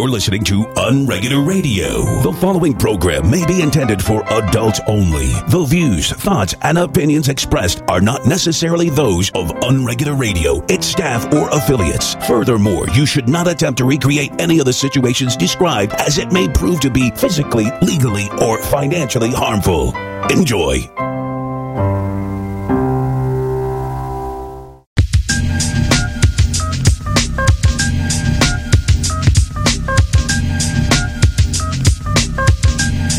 You're listening to Unregular Radio. The following program may be intended for adults only. The views, thoughts, and opinions expressed are not necessarily those of Unregular Radio, its staff, or affiliates. Furthermore, you should not attempt to recreate any of the situations described as it may prove to be physically, legally, or financially harmful. Enjoy.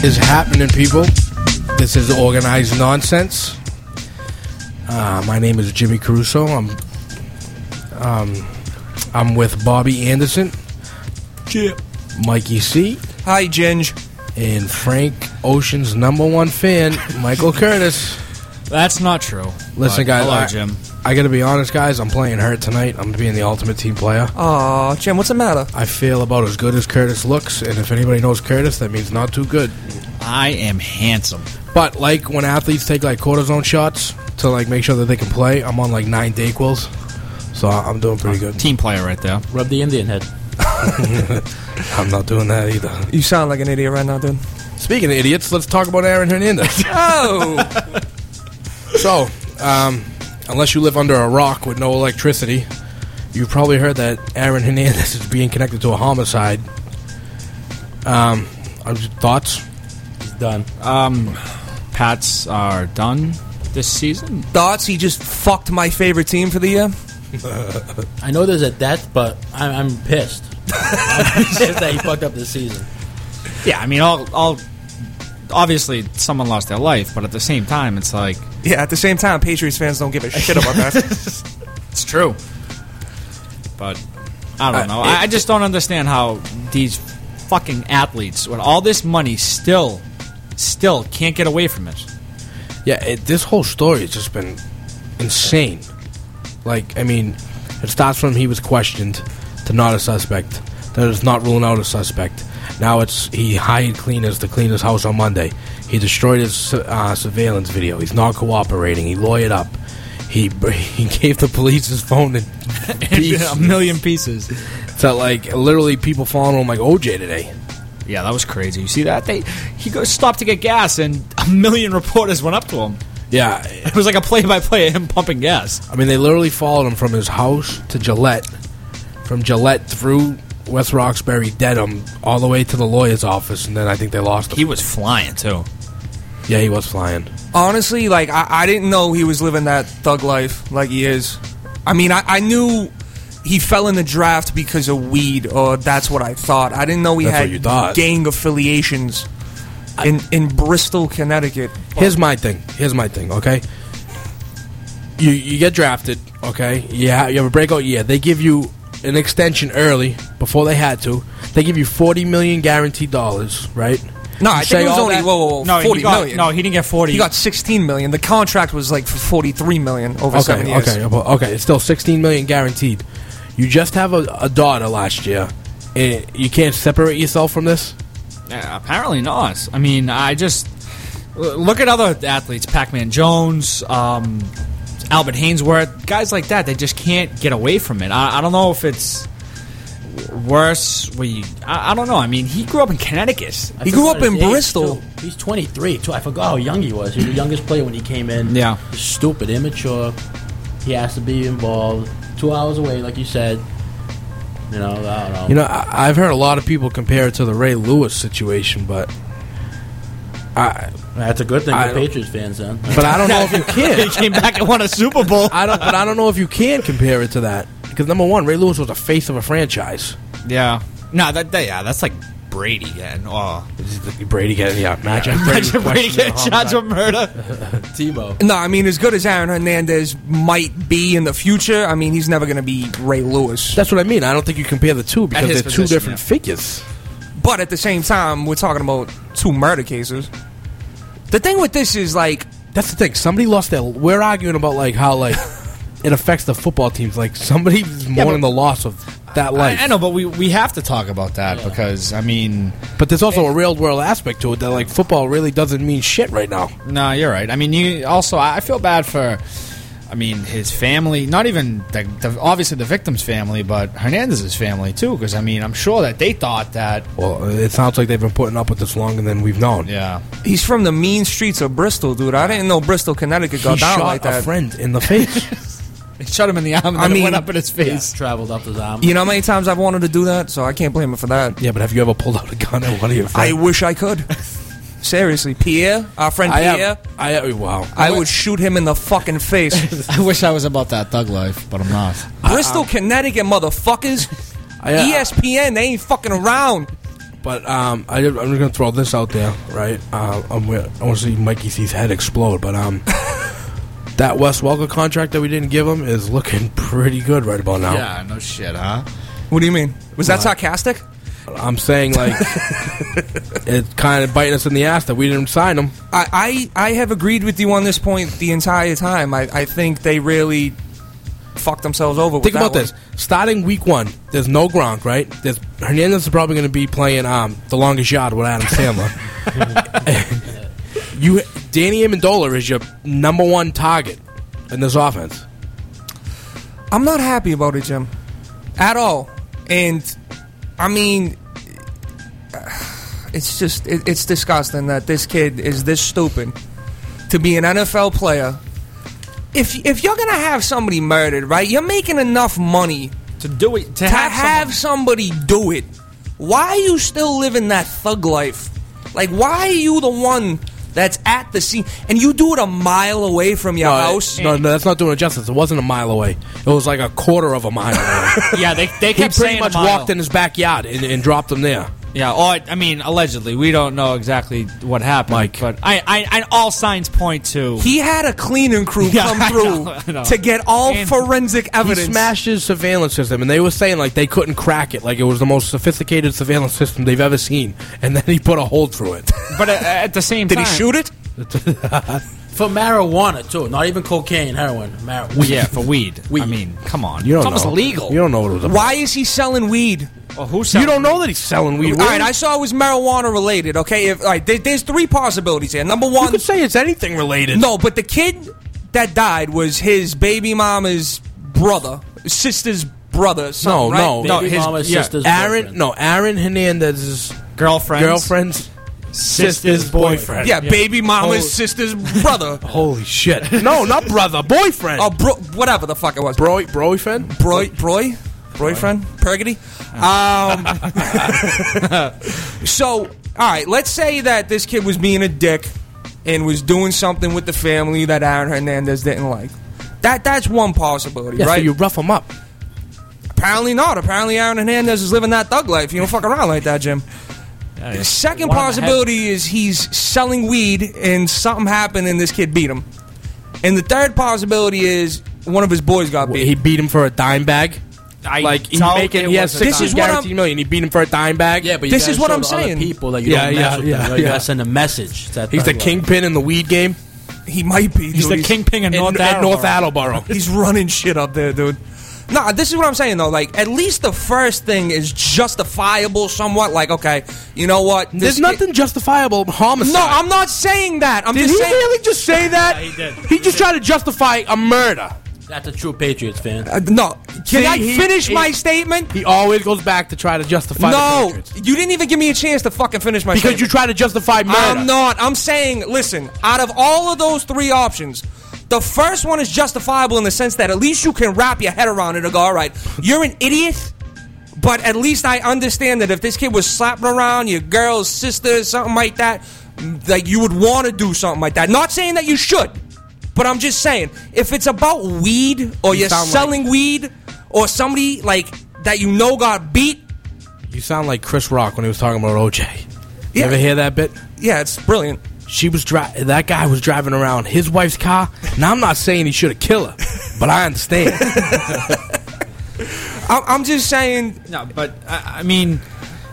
Is happening, people. This is organized nonsense. Uh, my name is Jimmy Caruso. I'm um, I'm with Bobby Anderson, Yeah. Mikey C, Hi, Ginge. and Frank Ocean's number one fan, Michael Curtis. That's not true. Listen, But guys, Hello, I, Jim. I gotta be honest, guys. I'm playing hurt tonight. I'm being the ultimate team player. Aw, Jim, what's the matter? I feel about as good as Curtis looks, and if anybody knows Curtis, that means not too good. I am handsome. But like when athletes take like cortisone shots to like make sure that they can play, I'm on like nine Dayquils, so I'm doing pretty good. Team player right there. Rub the Indian head. I'm not doing that either. You sound like an idiot right now, dude. Speaking of idiots, let's talk about Aaron Hernandez. Oh! so, um, unless you live under a rock with no electricity, you've probably heard that Aaron Hernandez is being connected to a homicide. Um, uh, thoughts? Done. Um, Pats are done this season. Thoughts? He just fucked my favorite team for the year? I know there's a death, but I'm, I'm pissed. I'm pissed that he fucked up this season. Yeah, I mean, all, all obviously someone lost their life, but at the same time, it's like Yeah, at the same time, Patriots fans don't give a shit about that. it's true. But I don't Uh, know. it- I, I just don't understand how these fucking athletes, with all this money, still, still can't get away from it. Yeah, it, this whole story has just been insane. Like, I mean, it starts from he was questioned to not a suspect, that is not ruling out a suspect. Now it's he hired cleaners to clean his house on Monday. He destroyed his uh, surveillance video. He's not cooperating. He lawyered up. He he gave the police his phone in pieces. a million pieces. So like literally people following him like OJ today. Yeah, that was crazy. You see that? They he goes stopped to get gas, and a million reporters went up to him. Yeah, It was like a play-by-play of him pumping gas. I mean, they literally followed him from his house to Gillette, from Gillette through West Roxbury, Dedham, all the way to the lawyer's office, and then I think they lost him. He was flying too. yeah, he was flying. Honestly, like, I, I didn't know he was living that thug life like he is. I mean, I, I knew he fell in the draft because of weed, or that's what I thought. I didn't know he That's had what you thought. gang affiliations in, in Bristol, Connecticut. Here's my thing. Here's my thing. Okay, you you get drafted. Okay, yeah, you have a breakout year. They give you an extension early before they had to. They give you forty million guaranteed dollars, right? No, You I think it was only that- whoa, whoa, whoa, No, forty he got, million. no, he didn't get forty. He got 16 million. The contract was like for 43 million over Okay, seven years. okay, well, okay. It's still sixteen million guaranteed. You just have a, a daughter last year, and you can't separate yourself from this. Yeah, apparently not. I mean, I just look at other athletes: Pac-Man Jones, um, Albert Haynesworth, guys like that. They just can't get away from it. I, I don't know if it's worse. We, I, I don't know. I mean, he grew up in Connecticut. I He grew up in Bristol. too. He's 23, too. I forgot how young he was. He was the youngest player when he came in. Yeah. Stupid, immature. He has to be involved. Two hours away, like you said. You know, I don't know. You know, I, I've heard a lot of people compare it to the Ray Lewis situation, but I, That's a good thing I for don't- Patriots fans, then. but I don't know if you he can. came back and won a Super Bowl. I don't, but I don't know if you can compare it to that because number one, Ray Lewis was a face of a franchise. Yeah. No, that, that yeah, that's like Brady getting. Oh, Brady getting yeah, imagine imagine Brady questioning getting a charged with murder. Tebow. No, I mean, as good as Aaron Hernandez might be in the future, I mean, he's never going to be Ray Lewis. That's what I mean. I don't think you compare the two because his they're two position, different yeah. figures. But at the same time, we're talking about two murder cases. The thing with this is, like, That's the thing. Somebody lost their. We're arguing about like how like it affects the football teams. Like somebody's mourning the loss of that life. I, I know, but we we have to talk about that because I mean, But there's also a real world aspect to it that like football really doesn't mean shit right now. no, you're right. I mean, you also I feel bad for I mean, his family, not even the, the, obviously the victim's family, but Hernandez's family too. Because I mean, I'm sure that they thought that. Well, it sounds like they've been putting up with this longer than we've known. Yeah, He's from the mean streets of Bristol, dude. I didn't know Bristol, Connecticut got He down shot like a that. friend in the face. they shot him in the arm and I then it mean- went up in his Yeah, face. traveled up his arm. You know how many times I've wanted to do that? So I can't blame him for that. yeah, but have you ever pulled out a gun at one of your I wish I could. Seriously, Pierre, our friend I Pierre, have. I have, wow. I would shoot him in the fucking face. I wish I was about that thug life, but I'm not. Bristol, Connecticut, motherfuckers. I, uh, ESPN, they ain't fucking around. But um, I, I'm just gonna throw this out there, right? Uh, I'm, wi- I want to see Mikey C's head explode, but um, that Wes Welker contract that we didn't give him is looking pretty good right about now. Yeah, no shit, huh? What do you mean? Was that sarcastic? I'm saying like it's kind of biting us in the ass that we didn't sign him. I, I, I have agreed with you on this point the entire time. I, I think they really fucked themselves over. with Think that about one. this: starting week one, there's no Gronk, right? There's Hernandez is probably going to be playing um, the longest yard with Adam Sandler. you, Danny Amendola is your number one target in this offense. I'm not happy about it, Jim, at all. And I mean, it's just it, it's disgusting that this kid is this stupid to be an NFL player. If if you're gonna have somebody murdered, right? You're making enough money To do it, to, to have, have, someone- somebody do it. Why are you still living that thug life? Like, why are you the one that's at the scene and you do it a mile away from your No, house? no, no, that's not doing it justice. It wasn't a mile away. It was like a quarter of a mile away. yeah, they they he kept pretty saying much a mile. walked in his backyard and, and dropped him there. Yeah, oh, or I mean, allegedly, we don't know exactly what happened. Mike. but I, I, I all signs point to. He had a cleaning crew Yeah, come I through know, I know. to get all And- forensic evidence. He smashed his surveillance system, and they were saying like they couldn't crack it, like it was the most sophisticated surveillance system they've ever seen. And then he put a hole through it. but at, at the same time Did time, he shoot it? For marijuana too, not even cocaine, heroin. Mar- weed. Yeah, for weed. Weed. I mean, come on, You don't it's almost know. illegal. You don't know what it was about. Why is he selling weed? Well, who's You don't know that he's selling weed. All right, I saw it was marijuana related. Okay, if, all right, there, there's three possibilities here. Number you one, could say it's anything related. no, but the kid that died was his baby mama's brother, sister's brother. Something, No, right? no. No, Baby his- mama's yeah, sister's Aaron, boyfriend. no, Aaron Hernandez's girlfriend, girlfriend's sister's boyfriend. Yeah, baby mama's Oh. sister's brother. Holy shit! No, not brother, boyfriend. Oh, bro, whatever the fuck it was. bro, boyfriend. Broy, Broy, boyfriend, Pergity. Um, so, all right, let's say that this kid was being a dick and was doing something with the family that Aaron Hernandez didn't like. That that's one possibility, Yeah, right? so you rough him up. Apparently not. Apparently Aaron Hernandez is living that thug life. You don't fuck around like that, Jim. The second One possibility is he's selling weed and something happened and this kid beat him. And the third possibility is one of his boys got beat. He beat him for a dime bag. I Like he's doubt making, it he has was This is what I'm- million. He beat him for a dime bag. Yeah, but you This gotta is what show I'm the other saying. People that you Yeah, don't yeah, mess with yeah, them. You You yeah. gotta send a message. to that he's the thug life. kingpin in the weed game. He might be. He's dude. the kingpin in in, North in Attleboro. North Attleboro. He's running shit up there, dude. Nah, this is what I'm saying though. Like, at least the first thing is justifiable, somewhat. Like, okay, you know what? There's This nothing justifiable about homicide. No, I'm not saying that. I'm Did just he saying. really just say that? Yeah, he did. He just tried to justify a murder. That's a true Patriots fan. Uh, no, can See, I he- finish he- my statement? He always goes back to try to justify the No, Patriots. you didn't even give me a chance to fucking finish my statement. Because you statement. try to justify murder. I'm not. I'm saying, listen, out of all of those three options, the first one is justifiable in the sense that at least you can wrap your head around it and go, all right, you're an idiot, but at least I understand that if this kid was slapping around your girl's sister, something like that, like you would want to do something like that. Not saying that you should, but I'm just saying, if it's about weed or You you're sound like- selling weed or somebody like that you know got beat, You sound like Chris Rock when he was talking about OJ. You Yeah. ever hear that bit? yeah, it's brilliant. She was dri- that guy was driving around his wife's car. Now I'm not saying he should have killed her, but I understand. I'm, I'm just saying, No, but I, I mean,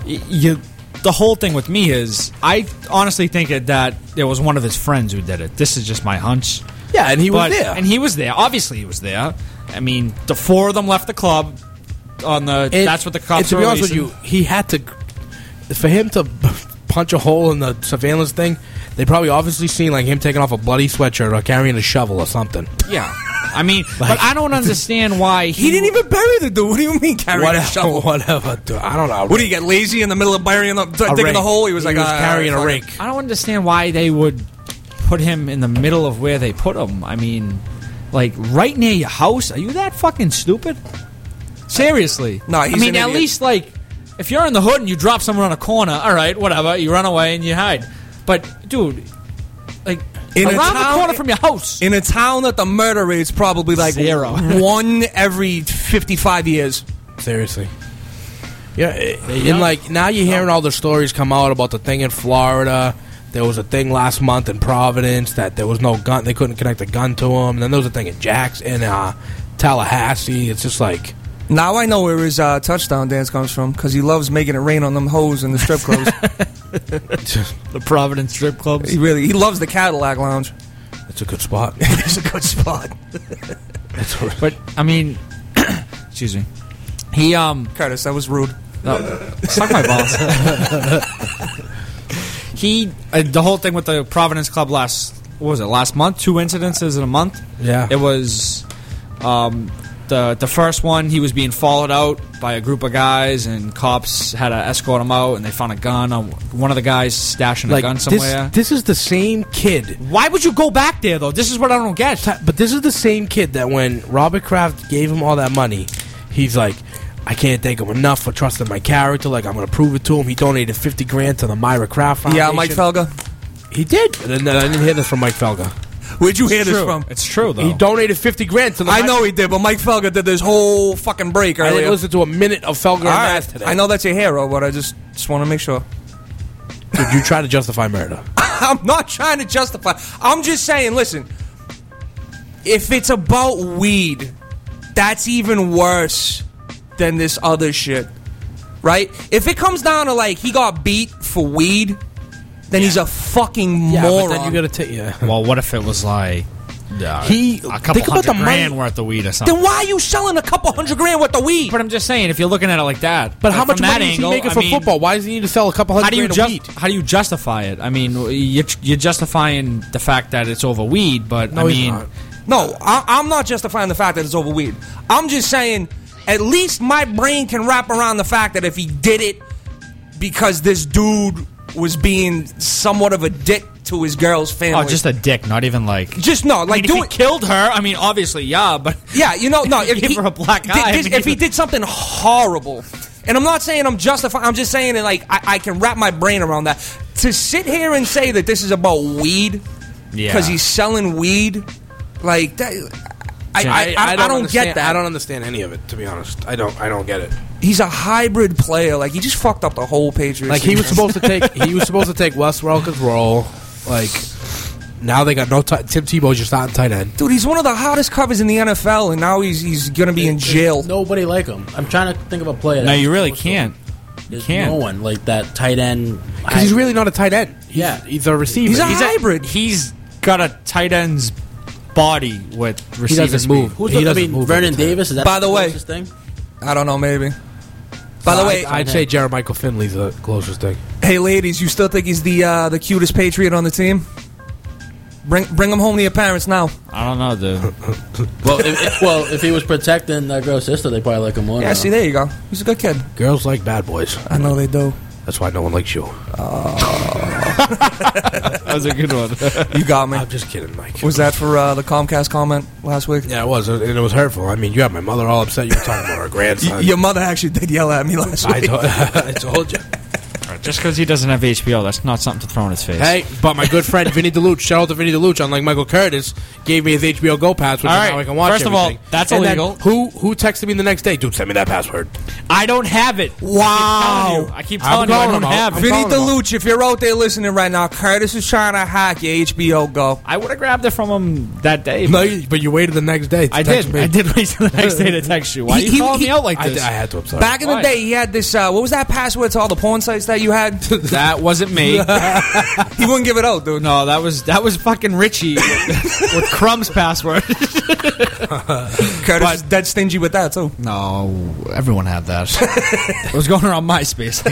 you. The whole thing with me is, I honestly think it, that it was one of his friends who did it. This is just my hunch. yeah, and he was there. and he was there. Obviously, he was there. I mean, the four of them left the club. On the And- that's what the and cops to were be honest with you, he had to for him to punch a hole in the surveillance thing. They probably obviously seen like him taking off a bloody sweatshirt or carrying a shovel or something. Yeah, I mean, but I don't understand why he, He didn't even bury the dude. What do you mean carrying a shovel? whatever. Dude, I don't know. What do you get lazy in the middle of burying the digging rake. the hole? He was like he was "Ah, carrying fuck a it." rake. I don't understand why they would put him in the middle of where they put him. I mean, like right near your house. Are you that fucking stupid? Seriously. No, he's I mean, an at idiot. least like if you're in the hood and you drop someone on a corner, all right, whatever, you run away and you hide. But dude, like In a around the corner from your house. In a town that the murder rate's probably like Zero. one every fifty-five years. Seriously. Yeah, and go. like now you're hearing all the stories come out about the thing in Florida. There was a thing last month in Providence that there was no gun. They couldn't connect a gun to him. And then there was a thing in Jacks in uh, Tallahassee. It's just like Now I know where his uh, touchdown dance comes from because he loves making it rain on them hoes in the strip clubs. the Providence strip clubs. he really he loves the Cadillac Lounge. it's a good spot. it's a good spot. But I mean, excuse me. He um Curtis, that was rude. No, suck my balls. he uh, the whole thing with the Providence Club last what was it last month? Two incidences in a month. Yeah. It was um, the the first one. He was being followed out by a group of guys, and cops had to escort him out, and they found a gun. on One of the guys stashing a gun this, somewhere. this is the same kid. Why would you go back there though? This is what I don't get. But this is the same kid that when Robert Kraft gave him all that money, he's like, I can't thank him enough for trusting my character. Like I'm going to prove it to him. He donated fifty grand to the Myra Kraft Foundation. Yeah, Mike Felger. He did. And then, I didn't hear this from Mike Felger. Where'd you hear this from? It's true though. He donated fifty grand to the. I know he did, but Mike Felger did this whole fucking break I earlier. didn't listen to a minute of Felger and All right. today. I know that's your hero, but I just just want to make sure. Did you try to justify murder? I'm not trying to justify. I'm just saying, listen. If it's about weed, that's even worse than this other shit. Right? If it comes down to like he got beat for weed, then he's a fucking Yeah, moron. but then you got to take. Yeah. well, what if it was like uh, He- a couple think about hundred the grand money- worth of weed or something? then why are you selling a couple hundred grand worth of weed? But I'm just saying, if you're looking at it like that, But how much money angle, is he making I for mean, football? Why does he need to sell a couple How hundred do you grand just of weed? how do you justify it? I mean, you're, you're justifying the fact that it's over weed, but No, I he's mean, not. No, I, I'm not justifying the fact that it's over weed. I'm just saying, at least my brain can wrap around the fact that if he did it because this dude was being somewhat of a dick to his girl's oh, family. oh, just a dick, not even like. just no, I like mean, do he it. killed her, I mean, obviously, yeah, but Yeah, you know, no. If Give he, her a black did eye, I mean, if he did something horrible, and I'm not saying I'm justifying. I'm just saying that like I, I can wrap my brain around that. To sit here and say that this is about weed yeah, because he's selling weed, like that. I, I, I, I don't, understand- get that. I don't understand any of it. To be honest, I don't. I don't get it. He's a hybrid player. Like he just fucked up the whole Patriots. Like he was supposed to take. He was supposed to take Wes Welker's role. Like now they got no. T- Tim Tebow's just not in tight end. Dude, he's one of the hottest covers in the NFL, and now he's he's gonna be in jail. Nobody like him. I'm trying to think of a player. no, you really can't. There's can't. no one like that tight end. Because he's really not a tight end. He's, Yeah. he's a receiver. He's a He's hybrid. He's got a tight end's body with receiving doesn't speed. move. Who's He the, I doesn't mean, move Vernon like a tight. Davis. Is that By the way- closest thing? I don't know, maybe. By the way, I'd, I'd say Jermichael Finley's the closest thing. hey ladies, you still think he's the uh, the cutest Patriot on the team? Bring bring him home to your parents now. I don't know, dude. Well, if, if, well, if he was protecting that girl's sister, they probably like him more. Yeah, now. see, there you go. He's a good kid. Girls like bad boys. I know they do. That's why no one likes you. That was a good one. You got me. I'm just kidding, Mike. Was that for uh, the Comcast comment last week? Yeah, it was, and it was hurtful. I mean, you had my mother all upset. You were talking about her Y- grandson. your mother actually did yell at me last I, week. told, I told you. Just because he doesn't have HBO, that's not something to throw in his face. Hey, but my good friend Vinny DeLuce, shout out to Vinny DeLuce, unlike Michael Curtis, gave me his HBO Go pass, which All is right, now I can watch first of all, everything. that's And then illegal. Who who texted me the next day? Dude, send me that password. I don't have it. Wow. I keep I'm telling you, I calling don't him have I'm it. Vinny calling him out. DeLuce, if you're out there listening right now, Curtis is trying to hack your HBO Go. I would have grabbed it from him that day. No, but you- but you waited the next day. To I text did. Me. I did wait till the next day to text you. Why He- are you he- calling he- me out like I, this? I had to. I'm sorry. Back in the Why? day, he had this. Uh, what was that password to all the porn sites that you had? that wasn't me. he wouldn't give it out, dude. no, that was that was fucking Richie with Crumb's password. Curtis is dead stingy with that too. no, everyone had that. it was going around MySpace.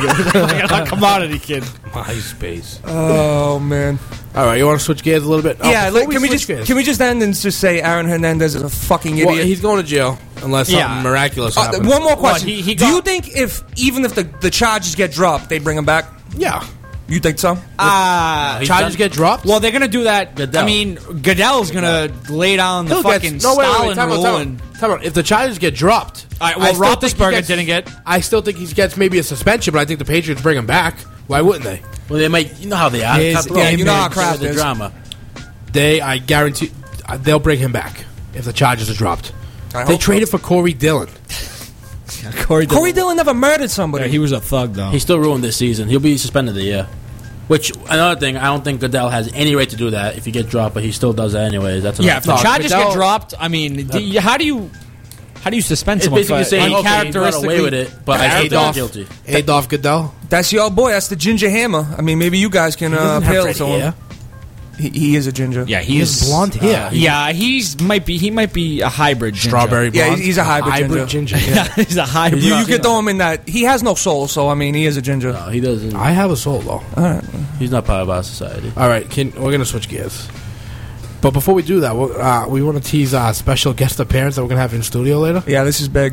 like a commodity kid. MySpace. Oh man. All right, you want to switch gears a little bit? Oh, yeah, like, can we switch just gears- can we just end and just say Aaron Hernandez is a fucking idiot? Well, he's going to jail unless something Yeah. miraculous Uh, happens. one more question: he- he Do you think if even if the the charges get dropped, they bring him back? Yeah. You think so? Uh, He's Charges done- get dropped? well, they're gonna do that. Goodell. I mean, Goodell's gonna lay down the He'll fucking no, wait, wait, Stalin wait, time out, rule. time and, out, time out. If the charges get dropped, All right, well, I still think he Roethlisberger gets- didn't get- I still think he gets maybe a suspension, but I think the Patriots bring him back. Why wouldn't they? Well, they might. You know how they are. His- Cutthroat. yeah, you know how They crap the is. drama. They, I guarantee, uh, they'll bring him back if the charges are dropped. I They hope traded for Corey Dillon. Corey, Corey Dillon never murdered somebody. Yeah, he was a thug though. He still ruined this season. He'll be suspended a year. Which another thing, I don't think Goodell has any right to do that if he get dropped, but he still does that anyways. That's yeah, if the No, charges Goodell- get dropped, I mean, do you, how do you how do you suspend it's someone basically for saying okay, he got away with it, but I Yeah, still think Adolf. he's guilty. Adolf Goodell. That's your boy. That's the ginger hammer. I mean, maybe you guys can uh, doesn't appeal to hair. him. He, he is a ginger. Yeah, He he is blonde hair. Yeah, he's might be he might be a hybrid ginger. Strawberry Yeah, blonde. he's- he's a hybrid ginger. yeah. he's a hybrid. You, you can throw him in that. He has no soul, so I mean, he is a ginger. No, he doesn't. I have a soul though. He's not part of our society. All right, can, we're gonna switch gears. But before we do that, we're, uh, we want to tease our special guest appearance that we're gonna have in studio later. Yeah, this is big.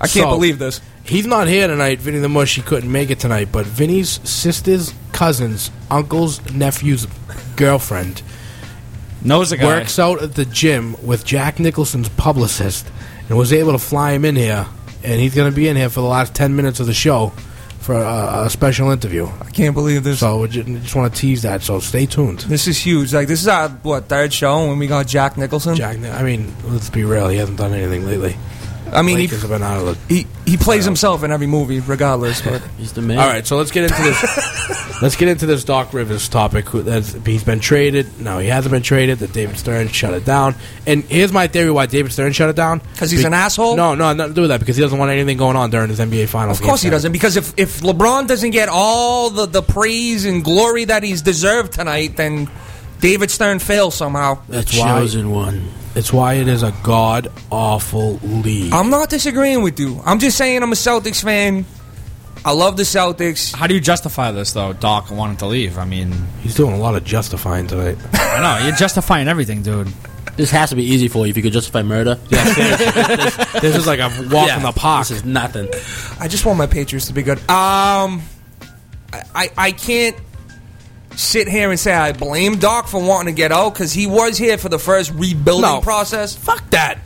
I can't So- believe this. He's not here tonight, Vinny the Mush. He couldn't make it tonight, but Vinny's sister's cousin's uncle's nephew's girlfriend knows a guy. works out at the gym with Jack Nicholson's publicist and was able to fly him in here. And he's going to be in here for the last 10 minutes of the show for a, a special interview. I can't believe this. So we ju- just want to tease that, so stay tuned. This is huge. Like this is our what third show when we got Jack Nicholson. Jack, I mean, let's be real, he hasn't done anything lately. I mean, Lakers he, have been out of the he he plays himself in every movie, regardless. But He's the man. All right, so let's get into this. let's get into this Doc Rivers topic. Who- That's, he's been traded. No, he hasn't been traded. That David Stern shut it down. And here's my theory: why David Stern shut it down? 'Cause he's an asshole? No, no, nothing to do with that. Because he doesn't want anything going on during his NBA Finals. of course game he doesn't, because if if LeBron doesn't get all the the praise and glory that he's deserved tonight, then David Stern fails somehow. That's why. chosen one. It's why it is a god awful league. I'm not disagreeing with you. I'm just saying I'm a Celtics fan. I love the Celtics. How do you justify this though? Doc wanting to leave. I mean, he's doing a lot of justifying tonight. I know you're justifying everything, dude. This has to be easy for you if you could justify murder. this is like a walk Yeah, in the park. This is nothing. I just want my Patriots to be good. Um, I I, I can't sit here and say I blame Doc for wanting to get out because he was here for the first rebuilding No. process. Fuck that.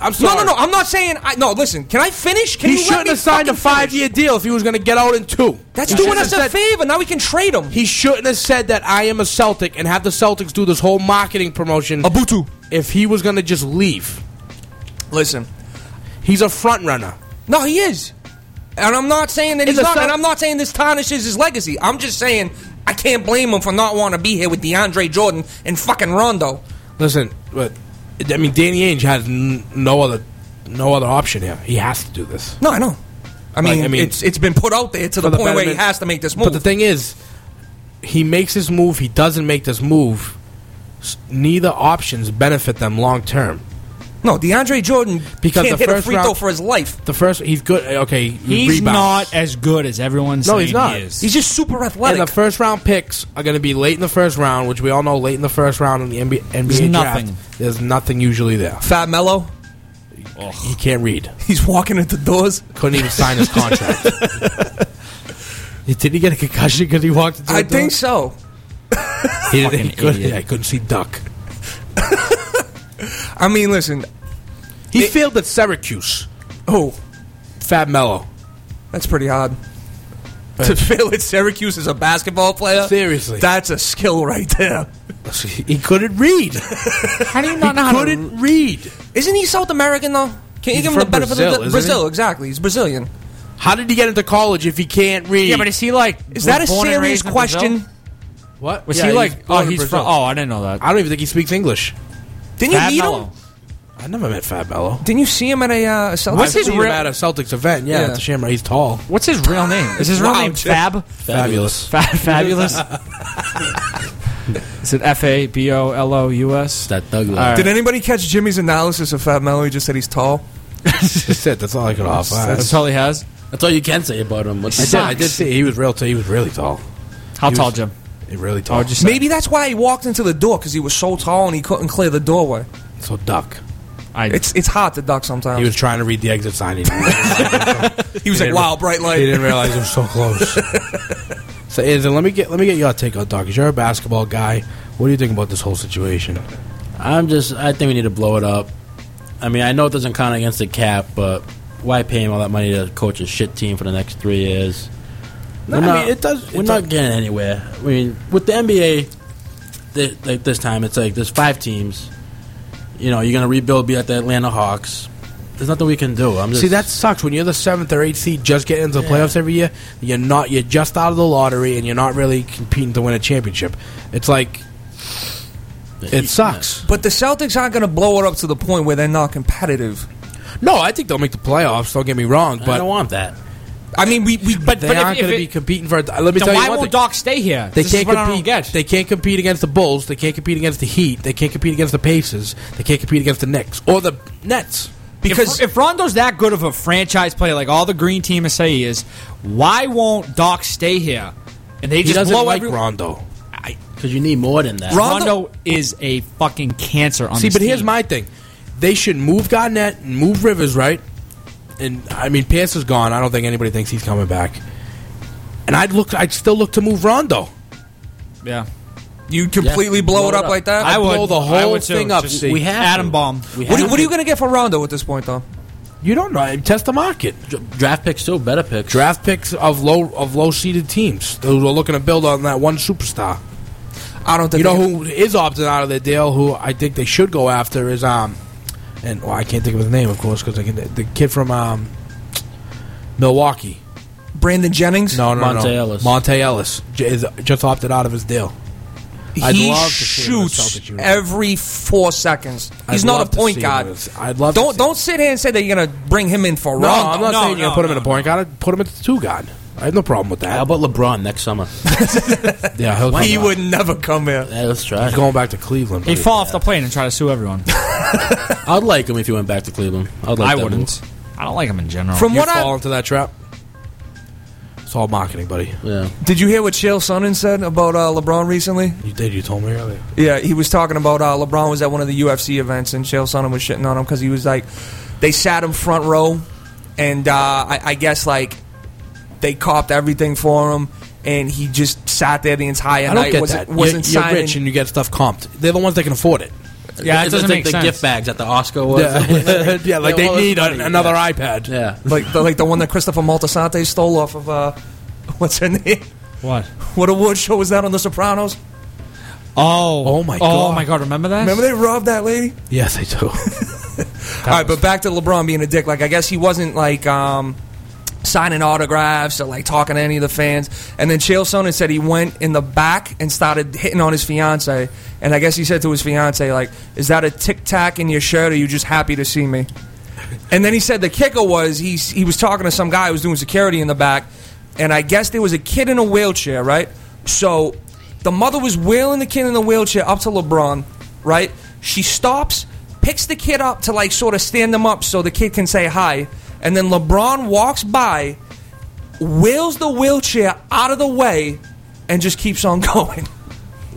I'm No, sorry. no, no. I'm not saying. I, no, listen. Can I finish? Can He shouldn't have signed a finish? five-year deal if he was going to get out in two. That's He doing us a said- favor. Now we can trade him. He shouldn't have said that I am a Celtic and have the Celtics do this whole marketing promotion. Abutu. If he was going to just leave, Listen. he's a front runner. No, he is. And I'm not saying that he's not. Cel- and I'm not saying this tarnishes his legacy. I'm just saying I can't blame him for not wanting to be here with DeAndre Jordan and fucking Rondo. Listen, but I mean, Danny Ainge has n- no other no other option here. He has to do this. No, I know. I mean, Like, I mean, it's it's been put out there to the, the point where he has to make this move. But the thing is, he makes this move. He doesn't make this move. Neither options benefit them long term. No, DeAndre Jordan Because can't the hit a first free throw round- for his life. The first, he's good. Okay, He's rebounds. not as good as everyone's No, saying he's not. he is. He's just super athletic. And the first round picks are going to be late in the first round, which we all know late in the first round in the NBA, NBA There's draft. nothing. There's nothing usually there. Fat Mello, He can't read. he's walking into doors. Couldn't even sign his contract. Did he get a concussion because he walked into I the door? think so. he, didn't- he Fucking couldn't, idiot. yeah, he couldn't see duck. I mean, listen. He failed at Syracuse. Oh, Fab Melo. that's pretty hard. To fail at Syracuse as a basketball player, Seriously. that's a skill right there. He couldn't read. How do you he not know how to couldn't read. Isn't he South American though? Can you give him the benefit Brazil, of the Brazil? he? Exactly, he's Brazilian. How did he get into college if he can't read? Yeah, but is he like? Is that a serious raised in Brazil? question? what? Was Yeah, he like? Oh, born Oh, he's from. Oh, I didn't know that. I don't even think he speaks English. Didn't you Fab meet Mello. him? I never met Fab Melo. Didn't you see him at a uh, Celtics? What's I've his seen him real- at a Celtics event? Yeah, Yeah. at the Shamrock. He's tall. What's his real name? Is his real Wow, name Jim. Fab? Fabulous. Fa- fabulous. Is it F A B O L O U S? That Douglas. All right. Did anybody catch Jimmy's analysis of Fat Mello? He just said he's tall. That's it. That's all I could offer. That's all he has. That's all you can say about him. What I did. I did see he was real. T- he was really tall. How He tall, was- Jim? It really tall. just Maybe that's why he walked into the door because he was so tall and he couldn't clear the doorway. so duck. I, It's it's hard to duck sometimes. He was trying to read the exit sign. He didn't, He was like, didn't- "Wow, bright light. he light." didn't realize it was so close. so, Izzy, let me get let me get your take on duck. 'cause You're a basketball guy. What do you think about this whole situation? I'm just. I think we need to blow it up. I mean, I know it doesn't count against the cap, but why pay him all that money to coach a shit team for the next three years? No, We're I not- mean, it does- it We're does- not getting anywhere. I mean, with the NBA, th- like this time, it's like there's five teams. You know, you're gonna rebuild, be like the Atlanta Hawks. There's nothing we can do. I'm just See, that sucks when you're the seventh or eighth seed, just getting into the playoffs every year. You're not. You're just out of the lottery, and you're not really competing to win a championship. It's like it sucks. But the Celtics aren't going to blow it up to the point where they're not competitive. No, I think they'll make the playoffs. Don't get me wrong, but I don't want that. I mean, we, we But- they but aren't going to be competing for. Let me then tell you why won't thing. Doc stay here? They This can't is what I don't compete. get. They can't compete against the Bulls. They can't compete against the Heat. They can't compete against the Pacers. They can't compete against the Knicks or the Nets. because if, if Rondo's that good of a franchise player, like all the green teamers say he is, why won't Doc stay here? And they He just doesn't blow like every- Rondo. Because you need more than that. Ron- Rondo is a fucking cancer on See, this but here's my thing: they should move Garnett and move Rivers, right? And I mean, Pierce is gone. I don't think anybody thinks he's coming back. And I'd look. I'd still look to move Rondo. Yeah, you completely Yeah, blow, blow it it up, up. like that. I would blow the I whole would too. thing up, Just see. We have Adam to. bomb. We what, are, have what are you going to get for Rondo at this point, though? You don't know. Test the market. Dr- draft picks too? Better picks. Draft picks of low of low seeded teams. who are looking to build on that one superstar. I don't think You know they- who is opting out of the deal? Who I think they should go after is um, and well, I can't think of his name, of course, because the kid from um, Milwaukee. Brandon Jennings. No, no, Monte no. Ellis. Monta Ellis j- is just opted out of his deal. I'd he love to see him in the shoots every four seconds. He's I'd not a point guard. in. I'd love Don't see don't him. sit here and say that you're going to bring him in for No, Rondo. I'm not no, saying you're gonna put him in a point guard. I'd put him at the two guard. I have no problem with that. How about LeBron next summer? yeah, he'll come He back. would never come here. yeah, let's try. He's going back to Cleveland. He'd buddy. fall off the plane and try to sue everyone. I'd like him if he went back to Cleveland. I'd like I that wouldn't. I don't like him in general. From You what fall I into that trap. It's all marketing, buddy. Yeah. did, you hear what Chael Sonnen said about uh, LeBron recently? You did. You told me earlier. Yeah, he was talking about uh, LeBron was at one of the UFC events and Chael Sonnen was shitting on him because he was like, they sat him front row, and uh, I, I guess like they copped everything for him, and he just sat there the entire I don't night. get wasn't, that. Wasn't you're, you're signing. rich and you get stuff comped. They're the ones that can afford it. Yeah, it It's doesn't like make the sense. gift bags at the Oscar was. Yeah, yeah like they need a, another iPad. Yeah. like the, like the one that Christopher Moltisanti stole off of uh, what's her name? What? What award show was that on The Sopranos? Oh, Oh my god. Oh my god! Remember that? Remember they robbed that lady? Yes, they do. All right, but back to LeBron being a dick. Like, I guess he wasn't like um, signing autographs or like talking to any of the fans. And then Chael Sonnen said he went in the back and started hitting on his fiance. And I guess he said to his fiance, like, "Is that a tic tac in your shirt? Or are you just happy to see me?" And then he said the kicker was he he was talking to some guy who was doing security in the back, and I guess there was a kid in a wheelchair, right? So the mother was wheeling the kid in the wheelchair up to LeBron, right? She stops, picks the kid up to like sort of stand him up so the kid can say hi, and then LeBron walks by, wheels the wheelchair out of the way, and just keeps on going.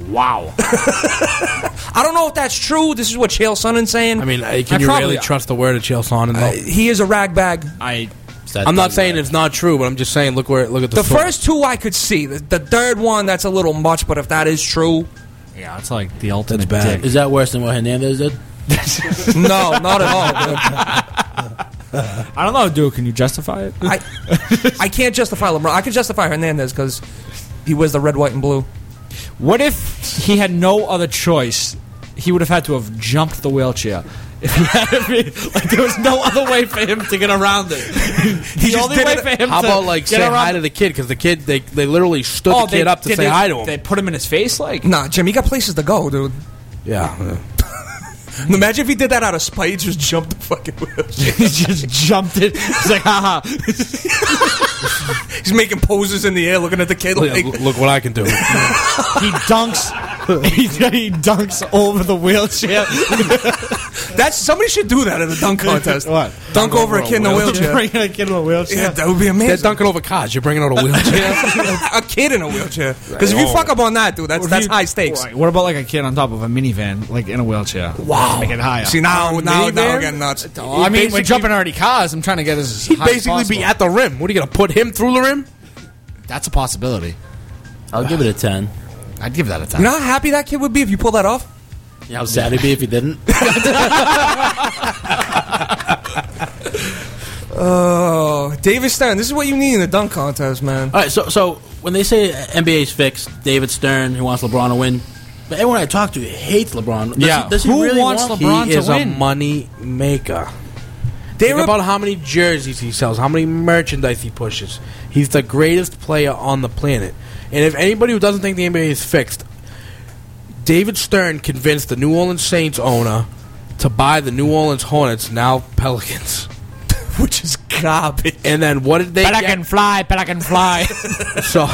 Wow. I don't know if that's true. This is what Chael Sonnen's saying. I mean, uh, can I you probably- really trust the word of Chael Sonnen? though? Uh, he is a ragbag. I. I'm not saying it's not true, but I'm just saying look where look at the, The story. first two I could see. The, the third one, that's a little much, but if that is true, Yeah, it's like the ultimate bad. dick. Is that worse than what Hernandez did? no, not at all. dude. I don't know, dude. Can you justify it? I, I can't justify LeBron. I can justify Hernandez because he wears the red, white, and blue. What if he had no other choice? He would have had to have jumped the wheelchair. If he had, if he, like there was no other way for him to get around it. the just only way it- for him How to about like get say around hi to the kid because the kid they they literally stood Oh, the kid they- up to did say they- hi to him. They put him in his face, like Nah, Jim, you got places to go, dude. yeah, Imagine if he did that out of spite. He Just jumped the fucking wheelchair. he just jumped it. He's like, haha. He's making poses in the air, looking at the kid yeah. like. look, look what I can do. He dunks. He, he dunks over the wheelchair. That's somebody should do that at a dunk contest. What? Dunk over a kid in a wheelchair. Bringing a kid in a wheelchair. Yeah, that would be They're amazing. dunking over cars. You're bringing out a wheelchair. a kid in a wheelchair. Because if you oh. fuck up on that, dude, that's that's high stakes. Right, What about like a kid on top of a minivan, like in a wheelchair? Wow. Make it higher. See now, now, now we're getting nuts. I mean, we're jumping already cars. I'm trying to get as He'd high as basically be possible. at the rim. What are you going to put him through the rim? That's a possibility. I'll give it a ten. I'd give that a You know how happy that kid would be if you pull that off? Yeah, how sad he'd be if he didn't. Oh, David Stern, this is what you need in a dunk contest, man. All right, so so when they say NBA's fixed, David Stern who wants LeBron to win, but everyone I talk to hates LeBron. Does Yeah. he, does he Who really wants want- LeBron he to is win. a money maker. They Think were- about how many jerseys he sells, how many merchandise he pushes. He's the greatest player on the planet. And if anybody who doesn't think the NBA is fixed, David Stern convinced the New Orleans Saints owner to buy the New Orleans Hornets, now Pelicans. which is garbage. And then what did they I get? can fly, but I can fly. So,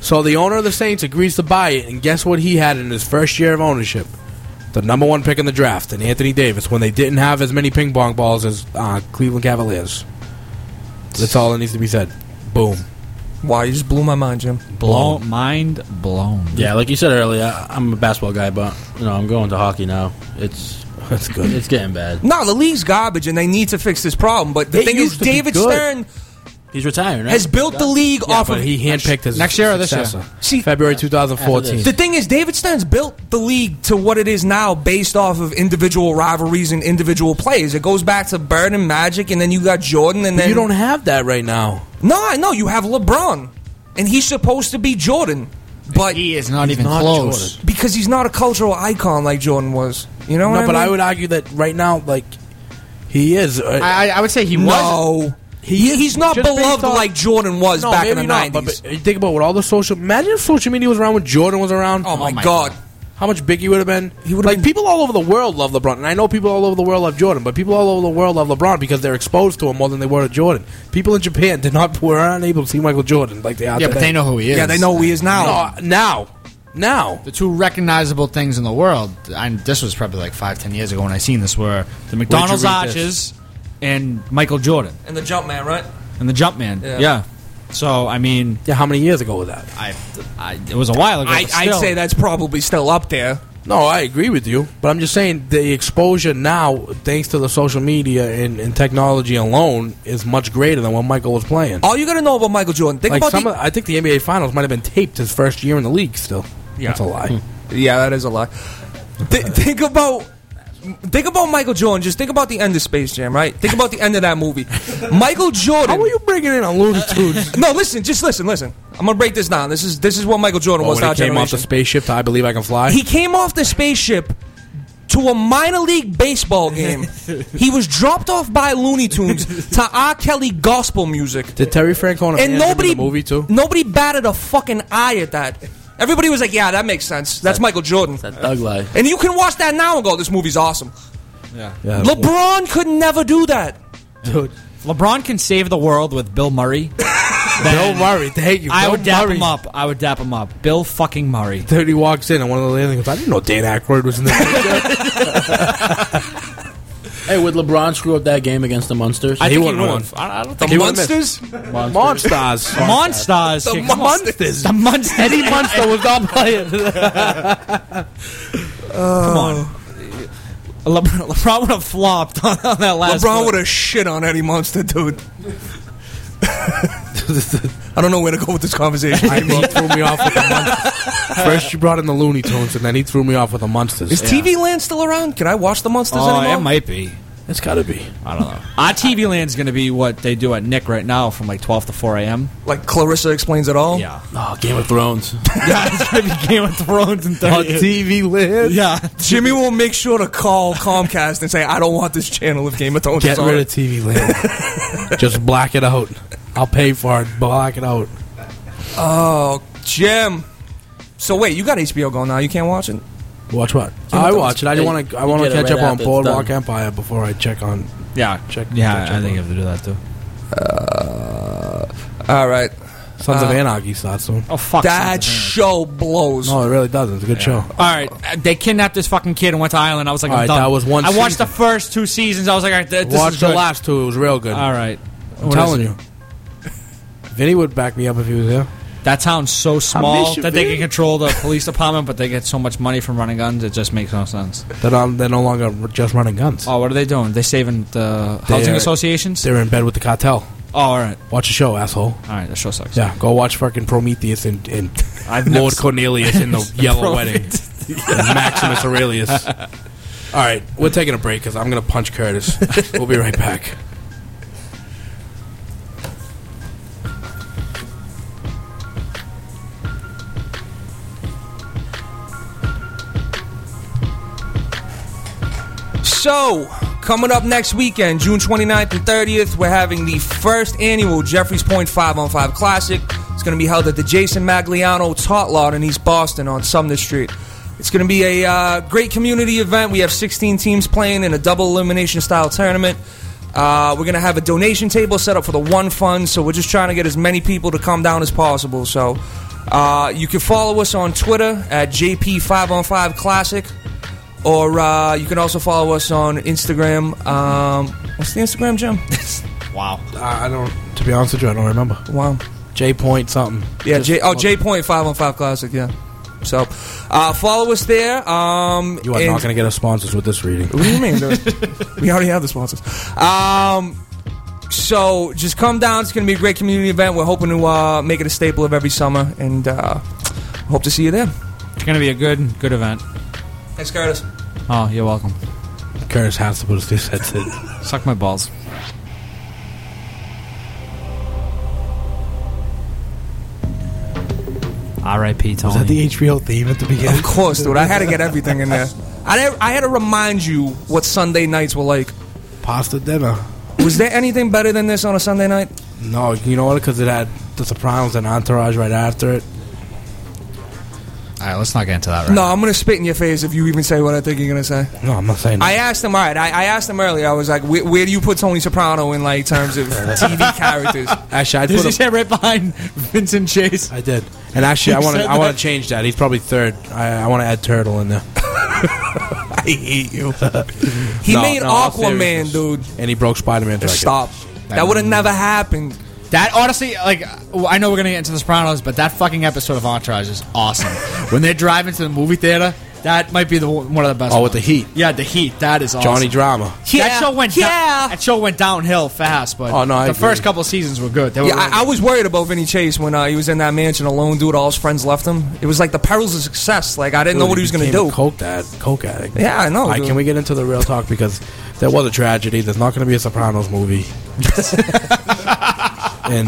so the owner of the Saints agrees to buy it, and guess what he had in his first year of ownership? The number one pick in the draft, and Anthony Davis, when they didn't have as many ping pong balls as uh, Cleveland Cavaliers. That's all that needs to be said. Boom. Wow, you just blew my mind, Jim. blown, mind blown. Yeah, like you said earlier, I- I'm a basketball guy, but you know I'm going to hockey now. It's it's good. it's getting bad. No, the league's garbage, and they need to fix this problem. But the It thing is, used to be David. Stern He's retiring, right? has built the league Yeah, off but of. he handpicked his next year or this year? See- February 2014. the thing is, David Stern's built the league to what it is now, based off of individual rivalries and individual players. It goes back to Bird and Magic, and then you got Jordan, and But then you don't have that right now. No, I know you have LeBron, and he's supposed to be Jordan, but He is not even not close. Jordan. because he's not a cultural icon like Jordan was. You know what No, I but mean? I would argue that right now, like he is. Uh, I, I- I would say he was. no. He, he's not beloved on- like Jordan was no, back in the not. But, nineties. but think about what all the social. Imagine if social media was around when Jordan was around. Oh my, my god. How much big he would have been? He would've like been- people all over the world love LeBron, and I know people all over the world love Jordan, but people all over the world love LeBron because they're exposed to him more than they were to Jordan. People in Japan did not were unable to see Michael Jordan like they are. Yeah, but they know who he is. Yeah, they know who he is now. No, now, now. the two recognizable things in the world. And this was probably like five, ten years ago when I seen this were the McDonald's read this? arches and Michael Jordan And the jump man, right? and the Jumpman. Yeah. Yeah. So I mean, Yeah, how many years ago was that? I, I it was a while ago. I, but I'd still. say that's probably still up there. No, I agree with you, but I'm just saying the exposure now, thanks to the social media and, and technology alone, is much greater than when Michael was playing. All you got to know about Michael Jordan. Think like about some, the, of, I think the NBA Finals might have been taped his first year in the league. Still, Yeah. that's a lie. Hmm. Yeah, that is a lie. Th- think about think about Michael Jordan. Just think about the end of Space Jam, right? Think about the end of that movie. Michael Jordan. How are you bringing in a Looney Tunes? No, listen, just listen, listen. I'm gonna break this down. This is this is what Michael Jordan Oh, was. when Our he came off the generation. spaceship to "I Believe I Can Fly." He came off the spaceship to a minor league baseball game. he was dropped off by Looney Tunes to R. Kelly gospel music, Did Terry Francona and and nobody in the movie too? Nobody batted a fucking eye at that. Everybody was like, "Yeah, that makes sense. That's Michael Jordan." that thug life. And you can watch that now and go, "This movie's awesome." Yeah, yeah. LeBron could never do that. dude. LeBron can save the world with Bill Murray. Bill Murray, thank you. I Bill would dap Murray. him up. I would dap him up. Bill fucking Murray. Dude, he walks in and one of the ladies goes, "I didn't know Dan Aykroyd was in this." Hey, would LeBron screw up that game against the Munsters? I He think wouldn't he have would. I, I don't The think he would. monsters. Monsters. Monsters. The Yeah, monsters. The monsters. Eddie Munster was not playing. Come on. Le- LeBron would have flopped on, on that last. LeBron play. would have shit on Eddie Munster, dude. I don't know where to go with this conversation. I he threw me off with the Munsters. First, you brought in the Looney Tunes, and then he threw me off with the monsters. Is TV Land still around? Can I watch the Monsters Oh, anymore? it might be. It's got to be. I don't know. Our TV land's going to be what they do at Nick right now from like 12 to 4 a.m. Like Clarissa explains it all. Yeah. oh, Game of Thrones. yeah, it's going to be Game of Thrones and On TV land. Yeah. Jimmy will make sure to call Comcast and say, "I don't want this channel of Game of Thrones Get is on." rid of TV land. Just black it out. I'll pay for it. Black it out. Oh, Jim. So wait, you got HBO going now? You can't watch it. Watch what? I watch it. I Hey, want to. I want to catch up on Boardwalk. Empire before I check on. Yeah. Check- yeah, check I think out. you have to do that too. All right. Sons of Uh, Anarchy starts soon. Oh fuck! That Sons of Anarchy. show blows. No, it really doesn't. It's a good show. All right, uh, they kidnapped this fucking kid and went to Ireland. I was like, All I'm right, done. that was one I watched the first two seasons. I was like, all right, th- this Watch is the good. last two. It was real good. All right, I'm What telling is it? you. Vinny would back me up if he was here. That town's so small you, that they can control the police department, but they get so much money from running guns. It just makes no sense. They're, not, they're no longer just running guns. Oh, what are they doing? They saving the They housing are- associations? They're in bed with the cartel. Oh, all right, Watch the show, asshole. all right. The show sucks. Yeah, go watch fucking Prometheus and, and Lord Cornelius in the Yellow Wedding. and Maximus Aurelius. All right, we're taking a break because I'm going to punch Curtis. we'll be right back. So, coming up next weekend, June 29th and 30th, we're having the first annual Jeffrey's Point 5 on 5 Classic. It's going to be held at the Jason Magliano Tot Lot in East Boston on Sumner Street. It's going to be a uh, great community event. We have 16 teams playing in a double elimination style tournament. Uh, we're going to have a donation table set up for the One Fund, so we're just trying to get as many people to come down as possible. So, uh, you can follow us on Twitter at JP5 on 5 Classic or uh, you can also follow us on Instagram. Um, what's the Instagram, Jim? Wow. I I don't, to be honest with you, I don't remember. wow. J point something. Yeah, Just- J, oh, J Point Five on Five Classic. Yeah. So, uh, follow us there. Um, You are and- not going to get us sponsors with this reading. What do you mean? dude? we already have the sponsors. Um, so just come down. It's going to be a great community event. We're hoping to uh, make it a staple of every summer, and uh, hope to see you there. It's gonna be a good, good event. Thanks, Curtis. Oh, you're welcome. Curtis has to put his headset. Suck my balls. R.I.P. Tony. Was that the HBO theme at the beginning? Of course, dude. I had to get everything in there. I had, I had to remind you what Sunday nights were like. Pasta dinner. Was there anything better than this on a Sunday night? No, you know what? Because it had The Sopranos and Entourage right after it. All right, let's not get into that. Right No, I'm gonna spit in your face if you even say what I think you're gonna say. No, I'm not saying I asked him. All right, I, I asked him earlier. I was like, where, where do you put Tony Soprano in like terms of TV characters? Actually, I Does put he him, sit right behind Vincent Chase? I did. And actually, I You want to said I want that? to change that. He's probably third. I, I want to add Turtle in there. I hate you. He No, made no, all Aquaman, seriousness. dude. And he broke Spider-Man. record. Stop. That would have never happened. That honestly, like, I know we're gonna get into the Sopranos, but that fucking episode of Entourage is awesome. When they're driving to the movie theater, that might be the one one of the best. Oh, with ones. the heat. Yeah, the heat. That is awesome. Johnny Drama. that show went. Yeah. down- that show went downhill fast, but Oh, no, I the agree. first couple seasons were good. They were Yeah, really I, I was worried about Vinny Chase when uh, he was in that mansion alone, dude. All his friends left him. It was like the perils of success. Like I didn't know what he was going to do. a Coke dad, coke addict. Yeah, I know, All right, dude. can we get into the real talk because there was a tragedy. There's not going to be a Sopranos movie. and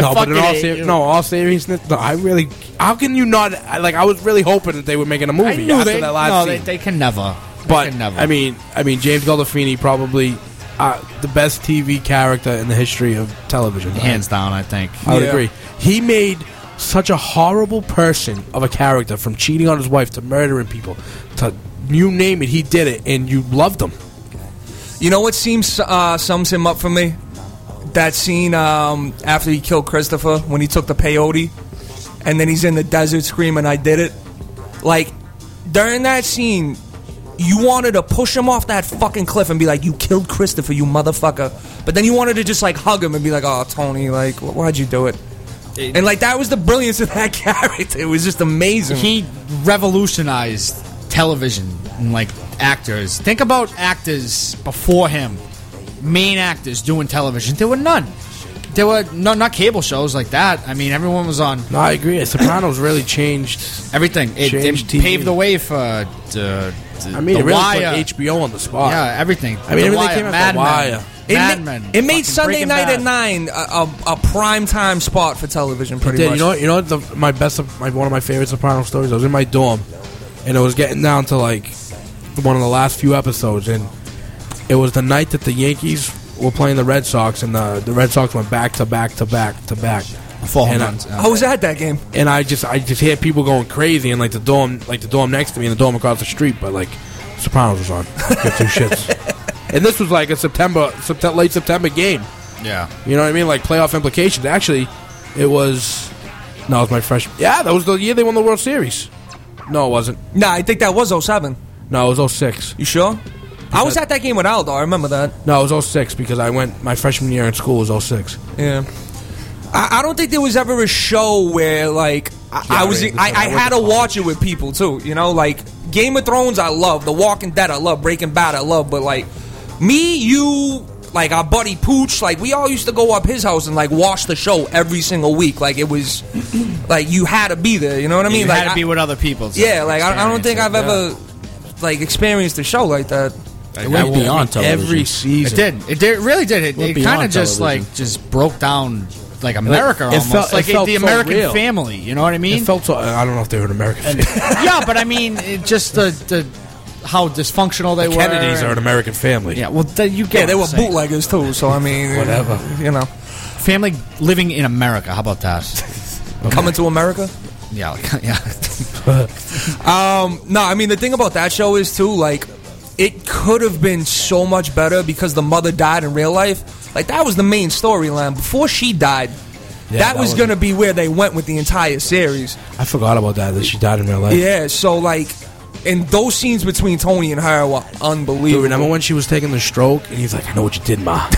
no, but in all ser- no, all seriousness, no, I really. How can you not? I- Like I was really hoping that they were making a movie I knew after they, that last no, they, scene. they can never. They but can never. I mean, I mean, James Gandolfini probably uh, the best TV character in the history of television. hands down, I think. I would Yeah. agree. He made such a horrible person of a character from cheating on his wife to murdering people to you name it, he did it, and you loved him. You know what seems uh, sums him up for me? That scene um, after he killed Christopher when he took the peyote, and then he's in the desert screaming, "I did it!" Like during that scene, you wanted to push him off that fucking cliff and be like, "You killed Christopher, you motherfucker!" But then you wanted to just like hug him and be like, "Oh, Tony, like, why'd you do it?" And like that was the brilliance of that character. It was just amazing. he revolutionized television and like actors. Think about actors before him, main actors doing television. There were none. There were no not cable shows like that. I mean, everyone was on No, I agree. Sopranos really changed. everything. It, it Changed TV. paved the way for uh, the, the, I mean, the it really Wire. put HBO on the spot. yeah, everything. I mean, The everything Wire, came out Mad the Men. Wire. It, Mad ma- Men. it made Fucking Sunday night Bad. at nine a, a, a prime time spot for television. Pretty Did much. you know? You know the, my best, my one of my favorite Soprano stories. I was in my dorm, and it was getting down to like one of the last few episodes, and it was the night that the Yankees were playing the Red Sox, and the the Red Sox went back to back to back to back. Full home And, uh, runs. I was at that game. and I just I just hear people going crazy and like the dorm like the dorm next to me and the dorm across the street, but like Sopranos was on. Give two shits. And this was like a September, September late September game. yeah. You know what I mean? Like playoff implications. Actually, it was No, it was my freshman. Yeah, that was the year they won the World Series. No, it wasn't. Nah, I think that was 07. No, it was 06. You sure? I was at that game with Aldo. I remember that. No, it was 06 because I went my freshman year in school was 06. Yeah. I, I don't think there was ever a show where like I, I was I, I I had to to watch it with people too. You know, like Game of Thrones, I love. The Walking Dead, I love. Breaking Bad, I love. But like me, you, like our buddy Pooch, like we all used to go up his house and like watch the show every single week. Like it was like you had to be there. You know what I mean? You like had to I- be with other people. to yeah, like I, I don't think I've experience ever like experienced a show like that. It went beyond television. Every season. It did. It did. It really did. It, Went it kind of just television. like just broke down like America it almost, felt- it like felt the so American real. family. You know what I mean? It felt so. I don't know if they were an American. fan. yeah, but I mean, it just the the how dysfunctional they the were. Kennedys are an American family. Yeah, well, the, you get Yeah, they were saying. bootleggers too. So I mean, Whatever. You know, Family living in America. How about that? coming to America. yeah, like, yeah. Um, no, I mean the thing about that show is too like it could have been so much better because the mother died in real life. Like that was the main storyline before she died. Yeah, that, that was was- gonna be where they went with the entire series. I forgot about that. That she died in real life. Yeah, so like, and those scenes between Tony and her were unbelievable. Dude, remember when she was taking the stroke and he's like, "I know what you did, ma."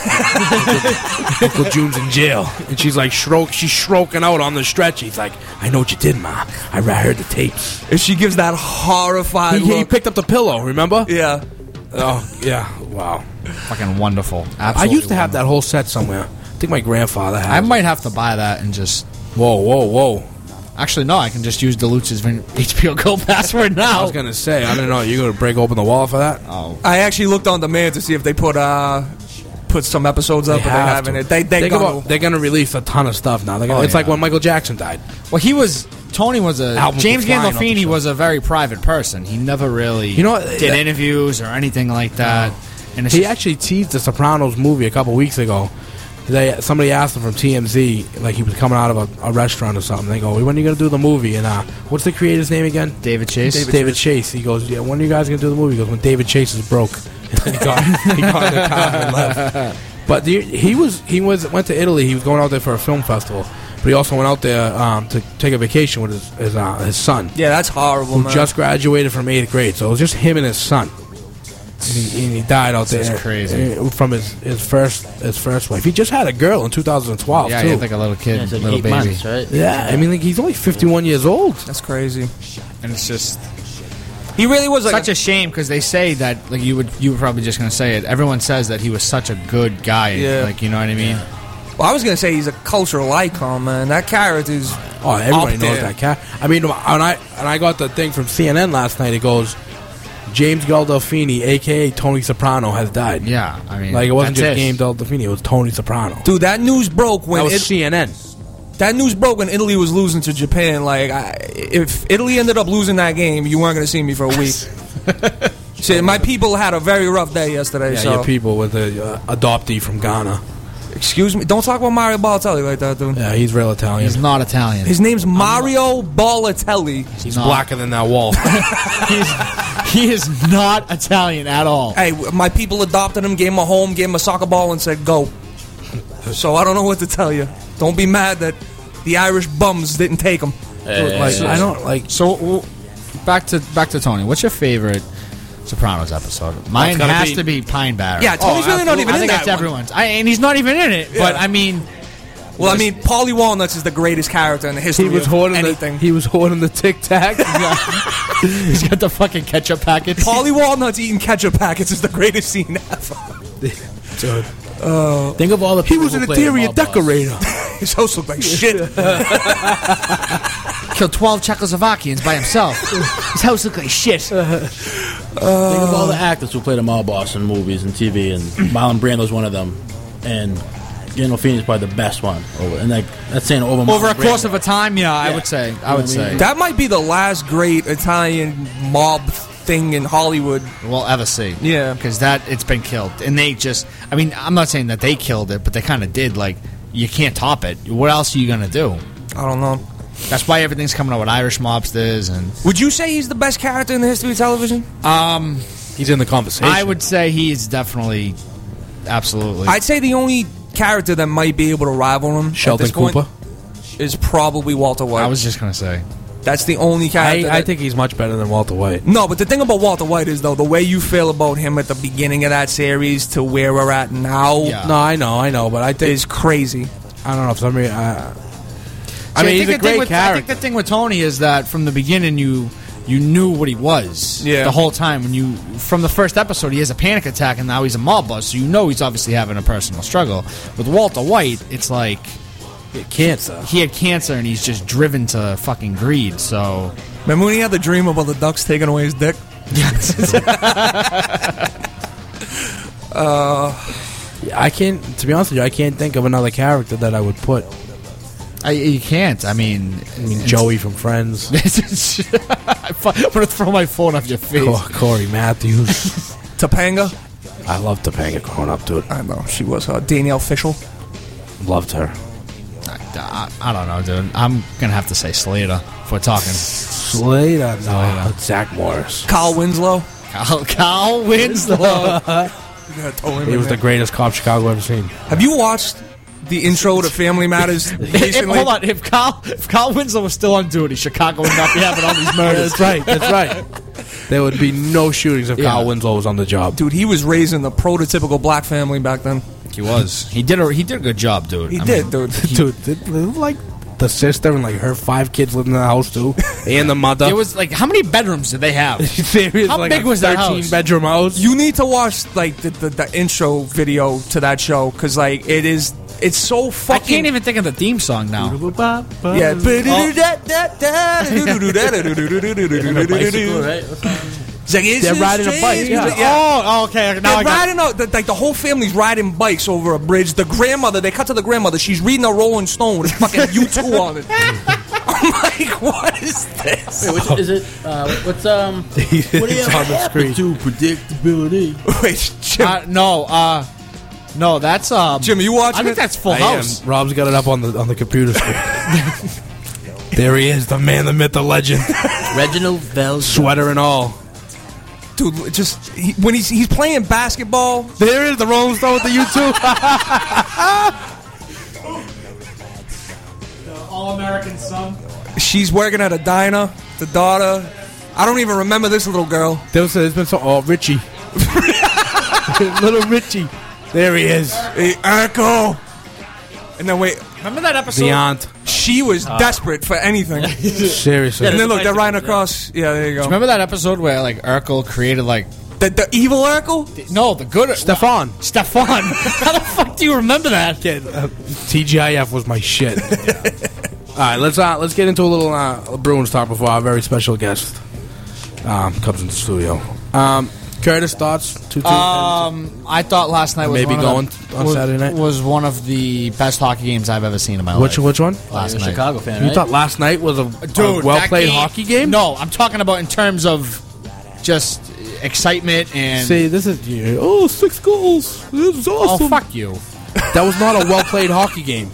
Uncle June's in jail, and she's like, "Stroke." She's stroking out on the stretch. He's like, "I know what you did, ma. I ra- heard the tapes." And she gives that horrified He, he picked up the pillow. Remember? yeah, Oh yeah. Wow. Fucking wonderful. Absolutely I used to have that whole set somewhere. I think my grandfather had. I might have to buy that and just. Whoa, whoa, whoa! Actually, no. I can just use Deluxe's HBO Go password now. I was gonna say, I don't know you gonna break open the wall for that. oh, I actually looked on demand to see if they put uh put some episodes up, They but they have haven't. to. It. They they Think gonna, about- they're gonna release a ton of stuff now. They're gonna, Oh, it's like when Michael Jackson died. well, he was. Tony was a Albums James were flying off the Gandolfini was a very private person. He never really You know what, did that- interviews or anything like that. And He just- actually teased the Sopranos movie a couple weeks ago. They somebody asked him from TMZ, like he was coming out of a, a restaurant or something. They go, "When are you gonna do the movie?" And uh, what's the creator's name again? David Chase. David, Chase. He goes, "Yeah, when are you guys gonna do the movie?" He goes, "When David Chase is broke." He got he got in the car and left. But the, he was he was went to Italy. He was going out there for a film festival, but he also went out there um, to take a vacation with his his, uh, his son, yeah, that's horrible. who man. just graduated from eighth grade. So it was just him and his son. And he, and he died out This there. is crazy. uh, From his, his first his first wife. He just had a girl in 2012 Yeah, too. he had like a little kid, Yeah, it's like little eight baby, months, right? yeah, I mean, like he's only 51 years old. that's crazy. and it's just He really was like such a shame because they say that like you would you were probably just gonna say it. Everyone says that he was such a good guy. Yeah. Like you know what I mean. Well, I was gonna say he's a cultural icon, man. That character's Oh, everybody Up knows there. that cat. I mean, when I and I got the thing from CNN last night. It goes, James Gandolfini, aka Tony Soprano, has died. Yeah, I mean, like it wasn't just. James Gandolfini; it was Tony Soprano. dude. That news broke when that was it, CNN. that news broke when Italy was losing to Japan. Like, I, if Italy ended up losing that game, you weren't gonna see me for a week. Shit, my people had a very rough day yesterday. Yeah, so your people with the uh, adoptee from Ghana. Excuse me, don't talk about Mario Balotelli like that, dude. Yeah, he's real Italian. He's not Italian. His name's Mario Balotelli. He's not. blacker than that wall. he is not Italian at all. Hey, my people adopted him, gave him a home, gave him a soccer ball, and said go. So I don't know what to tell you. Don't be mad that the Irish bums didn't take him. like I don't like. So w- back to back to Tony. What's your favorite Sopranos episode? Mine gotta has be- to be Pine Barrens. Yeah, Tony's oh, really not absolutely. even I in think that it's one. everyone's. I, and he's not even in it. But Yeah. I mean, Well, I mean, Paulie Walnuts is the greatest character in the history He was of hoarding anything. the. He was hoarding the Tic Tac. he's got the fucking ketchup packet. Paulie Walnuts eating ketchup packets is the greatest scene ever. Dude, uh, Think of all the he people was who an played interior mob decorator. His house looked like shit. Killed twelve Czechoslovakians by himself. His house looked like shit. Uh, Think of all the actors who played a mob boss in movies and TV, and Marlon Brando's one of them, and Gandolfini is probably the best one. Over, and like that's saying over Over Marlon a course Brando. of a time, yeah, I Yeah. would say. I would know what I say. that might be the last great Italian mob thing in Hollywood. we'll ever see. Yeah. because that it's been killed, and they just. I mean, I'm not saying that they killed it, but they kind of did. Like, you can't top it. What else are you gonna do? I don't know. That's why everything's coming out with Irish mobsters, and Would you say he's the best character in the history of television? um, He's in the conversation. I would say he is definitely, absolutely. I'd say the only character that might be able to rival him. at Sheldon this point- Cooper. is probably Walter White. I was just gonna say. That's the only character. I, I think he's much better than Walter White. No, but the thing about Walter White is though the way you feel about him at the beginning of that series to where we're at now Yeah. No, I know, I know, but I think is crazy. I don't know if somebody. Uh, I See, mean, he's think a the thing great with, I think the thing with Tony is that from the beginning you you knew what he was. Yeah. The whole time when you from the first episode he has a panic attack and now he's a mob boss, so you know he's obviously having a personal struggle. With Walter White, it's like cancer. he had cancer and he's just driven to fucking greed. So Remember when he had the dream about the ducks taking away his dick? Uh, I can't. To be honest with you, I can't think of another character that I would put. I, you can't. I mean, I mean, Joey from Friends, I'm gonna throw my phone off your face. Cor- Cory Matthews. Topanga? I loved Topanga growing up, dude. I know she was uh, Danielle Fishel. Loved her. I, I don't know, dude. I'm gonna have to say Slater if we're talking. Slater, no, Zach Morris. Kyle Winslow. Kyle, Kyle Winslow. He was the greatest cop Chicago ever seen. Have you watched the intro to Family Matters if, recently? hold on, if Kyle if Kyle Winslow was still on duty, Chicago would not be having all these murders. That's right. That's right. There would be no shootings if Yeah. Kyle Winslow was on the job. Dude, he was raising the prototypical black family back then. He was. He did a he did a good job, dude. He I did, mean, dude. Dude, did, like the sister and like her five kids living in the house too, and the mother. It was like how many bedrooms did they have? Serious, How like big a was that thirteen house? bedroom house. You need to watch like the, the, the intro video to that show because like it is it's so fucking. I can't even think of the theme song now. Yeah. Bicycle, right? They're riding a bike, yeah. Oh, okay. Now They're riding out, the, like the whole family's riding bikes over a bridge. The grandmother, they cut to the grandmother. She's reading a Rolling Stone with fucking U2 on it. I'm like, what is this? Wait, which is it? Uh, what's um? What do you have on the screen. to predictability? Wait, Jim, Uh, no, uh, no, that's um. Jim, are you watching I think it? that's Full I am. House. Rob's got it up on the on the computer screen. there he is, the man, the myth, the legend, Reginald Vel. sweater and all. Dude, just he, when he's he's playing basketball, There is the Rolling Stone with the U2. The All American son. she's working at a diner. The daughter, I don't even remember this little girl. There was, there's been so oh Richie, little Richie. There he is, Hey, Echo. And then wait, Remember that episode? the aunt. she was desperate for anything. Seriously, and then look, they're riding across. Yeah, there you go. Remember that episode where like Urkel created like The, the evil Urkel? no the good Stefan. Stefan. How the fuck do you remember that? Kid, uh, TGIF was my shit. All right, let's uh, let's get into a little uh, Bruins talk before our very special guest um, comes into the studio. Um, Curtis, thoughts? Two, two, Um, I thought last night was Maybe one of going the, on was, Saturday night? was one of the best hockey games I've ever seen in my which life. which one? last You're a night? Chicago fan, You right? thought last night was a, Dude, well that played hockey game? No, I'm talking about in terms of just excitement and. See, this is yeah, oh six goals. This is oh awesome. fuck you! That was not a well played hockey game.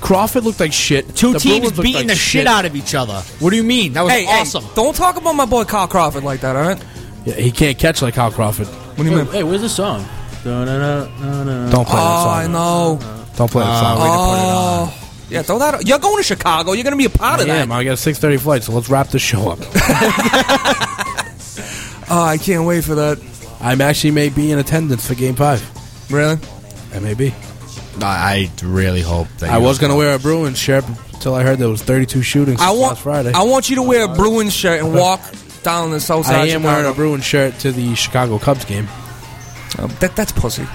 Crawford looked like shit. Two The teams beating like the shit out of each other. What do you mean? That was Hey, awesome. hey, don't talk about my boy Kyle Crawford like that, all right? Yeah, he can't catch like Kyle Crawford. What do you Hey, mean? hey, where's the song? Da-da-da-da-da. Don't play that song. Oh, song. I know. Don't play that song. Oh, yeah, throw that. You're going to Chicago. You're going to be a part of I that. am. I got a six thirty flight, so let's wrap this show up. Oh, I can't wait for that. I'm actually may be in attendance for Game Five. Really? I may be. I really hope that I you- was gonna wear a Bruins shirt until I heard there was 32 shootings I want. last Friday. I want you to wear a Bruins shirt and walk down the south side. I am Chicago. wearing a Bruins shirt to the Chicago Cubs game. Oh, that, that's pussy.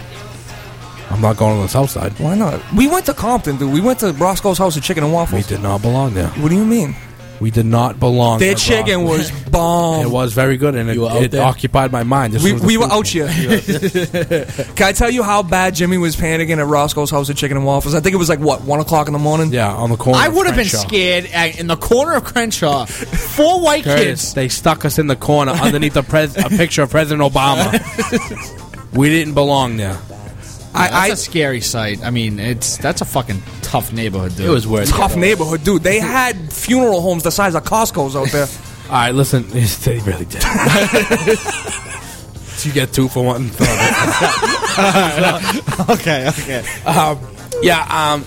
I'm not going to the south side. Why not? We went to Compton, dude. We went to Roscoe's House of Chicken and Waffles. We did not belong there. What do you mean? We did not belong. Their at chicken Rock. was bomb. It was very good, and it, You were out it there? occupied my mind. This We, was the we were food out here. Can I tell you how bad Jimmy was panicking at Roscoe's House of Chicken and Waffles? I think it was like what one o'clock in the morning. Yeah, on the corner. I of would have been Crenshaw. scared at, in the corner of Crenshaw. Four white Curtis, kids. they stuck us in the corner underneath a, pres- a picture of President Obama. we didn't belong there. That's I, I a scary sight. I mean, it's that's a fucking tough neighborhood, dude. It was worth tough it. neighborhood, dude. They had funeral homes the size of Costco's out there. All right, listen, they really did. you get two for one. okay. Okay. Um, yeah, um,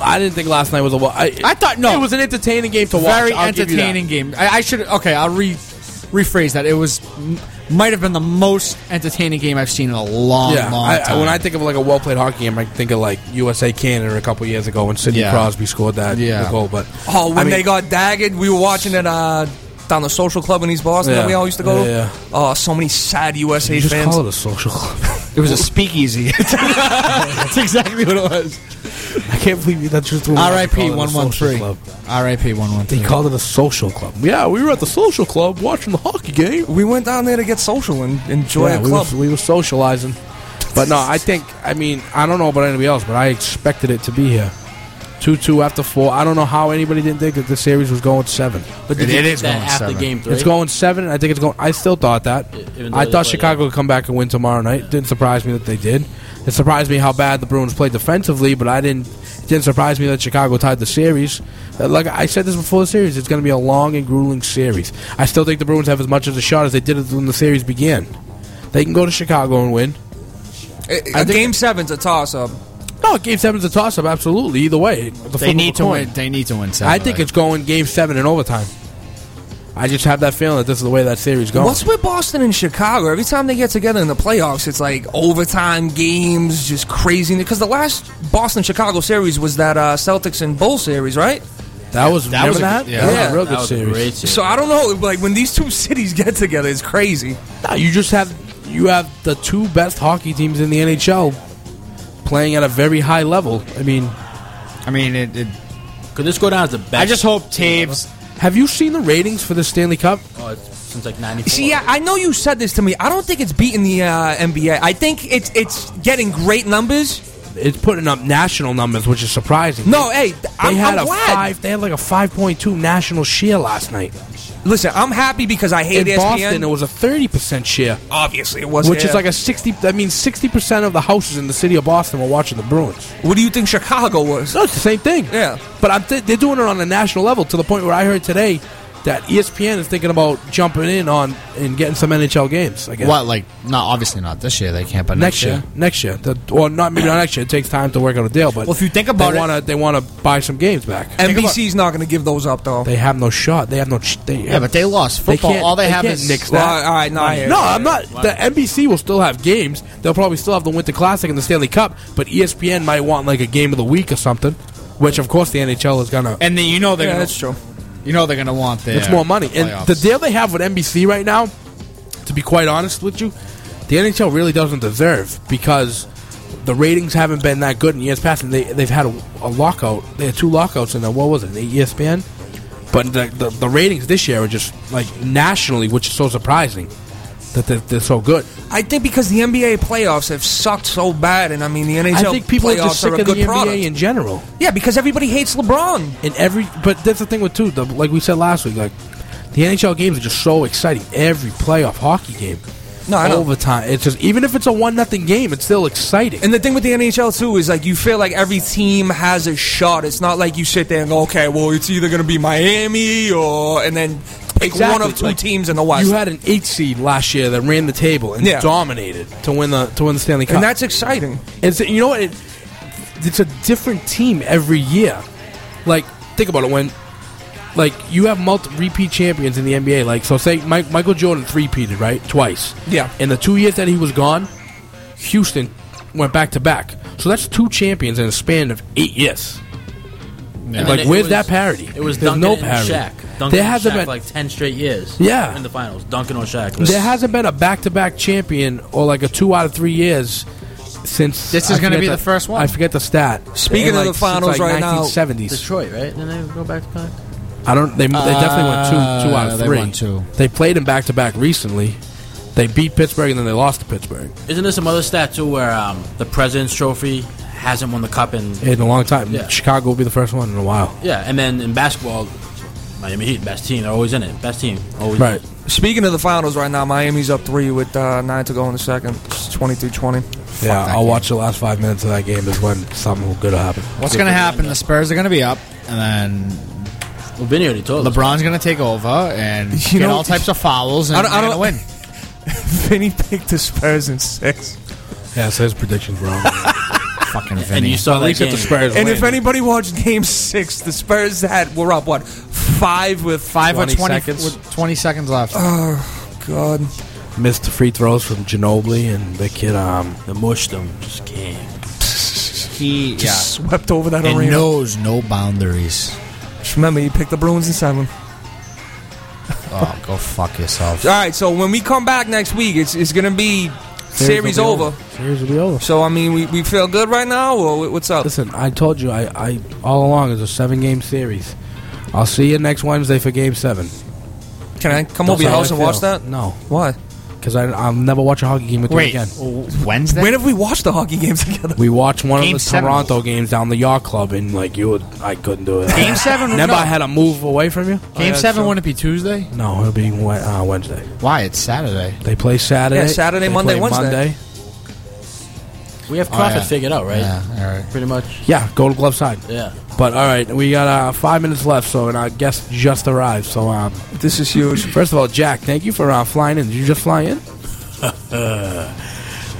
I didn't think last night was a. well- I, I thought- no. it was an entertaining game to watch. Very I'll give you that. entertaining game. I, I should okay. I'll re rephrase that. It was m- might have been the most entertaining game I've seen in a long, Yeah, long I, time. when I think of like a well played hockey game, I think of like USA Canada a couple years ago when Sidney Yeah. Crosby scored that Yeah. goal. But Oh, when I mean- they got dagged, we were watching it uh, down the social club in East Boston that we all used to go Yeah, to. yeah. Oh, so many sad USA you just fans. call it a social club. it was a speakeasy. That's exactly what it was. I can't believe you. That's just what we R.I.P. call it a one one social three. club. R.I.P. one one They called it a social club. Yeah, we were at the social club watching the hockey game. we went down there to get social and enjoy yeah, a we club. were, we were socializing. But no, I think. I mean, I don't know about anybody else, but I expected it to be here. Two two after four. I don't know how anybody didn't think that the series was going seven. But It- did you it think is that going after seven. game three? It's going seven. I think it's going. I still thought that. I thought Chicago would come back and win tomorrow night. Didn't surprise me that they did. It surprised me how bad the Bruins played defensively, but I didn't. It didn't surprise me that Chicago tied the series. Uh, Like I said this before the series, it's going to be a long and grueling series. I still think the Bruins have as much of a shot as they did when the series began. They can go to Chicago and win. I think- game seven's a toss up. No, Game Seven's a toss-up. Absolutely, either way. The They need to coin. win. They need to win. Seven, I think it's going Game Seven in overtime. I just have that feeling that this is the way that series goes. What's with Boston and Chicago? Every time they get together in the playoffs, it's like overtime games, just crazy. Because the last Boston Chicago series was that uh, Celtics and Bull series, right? that was That remember was a- that? yeah. That was a real That good was a series. great series. So I don't know, like when these two cities get together, it's crazy. Nah, you just have you have the two best hockey teams in the NHL playing at a very high level. I mean, I mean, it. it Could this go down as the best? I just hope Toews. Have you seen the ratings for the Stanley Cup? Oh, it's since like '94. See, I, I know you said this to me. I don't think it's beating the uh, NBA. I think it's it's getting great numbers. It's putting up national numbers, which is surprising. No, hey, they I'm, had I'm a glad. five. They had like a five point two national share last night. Listen, I'm happy because I hate In ESPN. Boston, it was a thirty percent share, Obviously, it was. which is like a sixty. That means sixty percent of the houses in the city of Boston were watching the Bruins. What do you think Chicago was? No, it's the same thing. Yeah. But I'm th- they're doing it on a national level to the point where I heard today that ESPN is thinking about jumping in on and getting some NHL games. I guess. What like? Not obviously not this year. They can't. But Next year, next year, the, or not maybe not next year. It takes time to work out a deal, but Well, if you think about they it- want to they want to buy some games back. NBC's not going to give those up though. They have no shot. They have no. Ch- they Yeah, but they lost football. can't- All they, they have can't is nix Well, that. all right, no, no, I'm not. The NBC will still have games. They'll probably still have the Winter Classic and the Stanley Cup, but ESPN might want like a game of the week or something. Which of course the NHL is gonna. And then you know they're Yeah, gonna. that's true. You know they're gonna want their It's more money. And the deal they have with NBC right now, to be quite honest with you, the NHL really doesn't deserve because the ratings haven't been that good in years past. And they, they've had a, a lockout. They had two lockouts in there. What was it? The E ESPN? But the, the, the ratings this year are just like nationally, which is so surprising that they're, they're so good. I think because the NBA playoffs have sucked so bad, and I mean the NHL I think people are just sick are of the NBA product. in general. yeah, because everybody hates LeBron. And every, but that's the thing with too. The, like we said last week, like the NHL games are just so exciting. Every playoff hockey game, No, I know. overtime. It's just even if it's a one nothing game, it's still exciting. And the thing with the NHL too is like you feel like every team has a shot. It's not like you sit there and go, okay, well it's either going to be Miami or and then pick one Exactly. of two Like, teams in the West. You had an eight seed last year that ran the table and Yeah. dominated to win the to win the Stanley Cup. and that's exciting. And so, you know what? It, it's a different team every year. Like think about it when. Like you have multi repeat champions in the NBA. Like so, say Mike, Michael Jordan three peated right twice. Yeah. In the two years that he was gone, Houston went back to back. So that's two champions in a span of eight years. And Like, then where's was- that parity? It was There's Duncan no and parity. Shaq. Duncan There hasn't Shaq been- for like ten straight years. Yeah. in the finals, Duncan or Shaq. There hasn't been a back-to-back champion or like a two out of three years since. This is gonna be the first one. I forget the stat. Speaking In, of the finals like right now- 1970s. Detroit, right? Then they go back to back. I don't. They, they definitely went two two out Uh, of they three. won two. They played him back to back recently. They beat Pittsburgh and then they lost to Pittsburgh Isn't there some other stat too where um, the President's Trophy hasn't won the cup in? in a long time. Yeah. Chicago will be the first one in a while. Yeah, and then in basketball, Miami Heat, best team. They're always in it. Best team, always. Right. Speaking of the finals right now, Miami's up three with uh, nine to go in the second. It's 23-20. Yeah, I'll game. watch the last five minutes of that game. Is when something good will happen. What's gonna happen? The Spurs are gonna be up, and Well, Vinny already told then. LeBron's gonna take over and You get know- all types of fouls, and I don't- I they're don't- gonna win. Vinny picked the Spurs in six. Yeah, so his predictions wrong. Fucking Vinny. and you saw At that least game. the Spurs. And win. if anybody watched Game Six, the Spurs had were up what five with Five or 20 20 seconds. with 20 seconds left. Oh, God. missed the free throws from Ginobili and the kid, um, the mushed them just came. he, yeah. Swept over that And arena. knows no boundaries. Just remember, you picked the Bruins in seven. Oh, go fuck yourself. All right, so when we come back next week, it's it's gonna be series, will be over. Series will be over. So I mean, we, we feel good right now, or what's up? Listen, I told you, I, I all along it's a seven game series. I'll see you next Wednesday for Game Seven. Can I come That's over your how house I and watch feel. that? No, Why? because I'll never watch a hockey game with Wait, you again. Wednesday? When have we watched the hockey games together? We watched one Game of the seven. Toronto games down the yacht club, and like you would, I couldn't do it. Game seven? Remember, no. I had to move away from you. Game yeah, seven so- wouldn't it be Tuesday? No, it'll be Wed- uh, Wednesday. Why? It's Saturday. They play Saturday. Yeah, Saturday, They Monday, play Wednesday. Monday. We have Crawford yeah. figured out, right? Yeah, all right. Pretty much. Yeah, go to glove side. Yeah. But all right, we got uh, five minutes left, so and our guest just arrived. So um, This is huge. first of all, Jack, thank you for uh, flying in. Did you just fly in?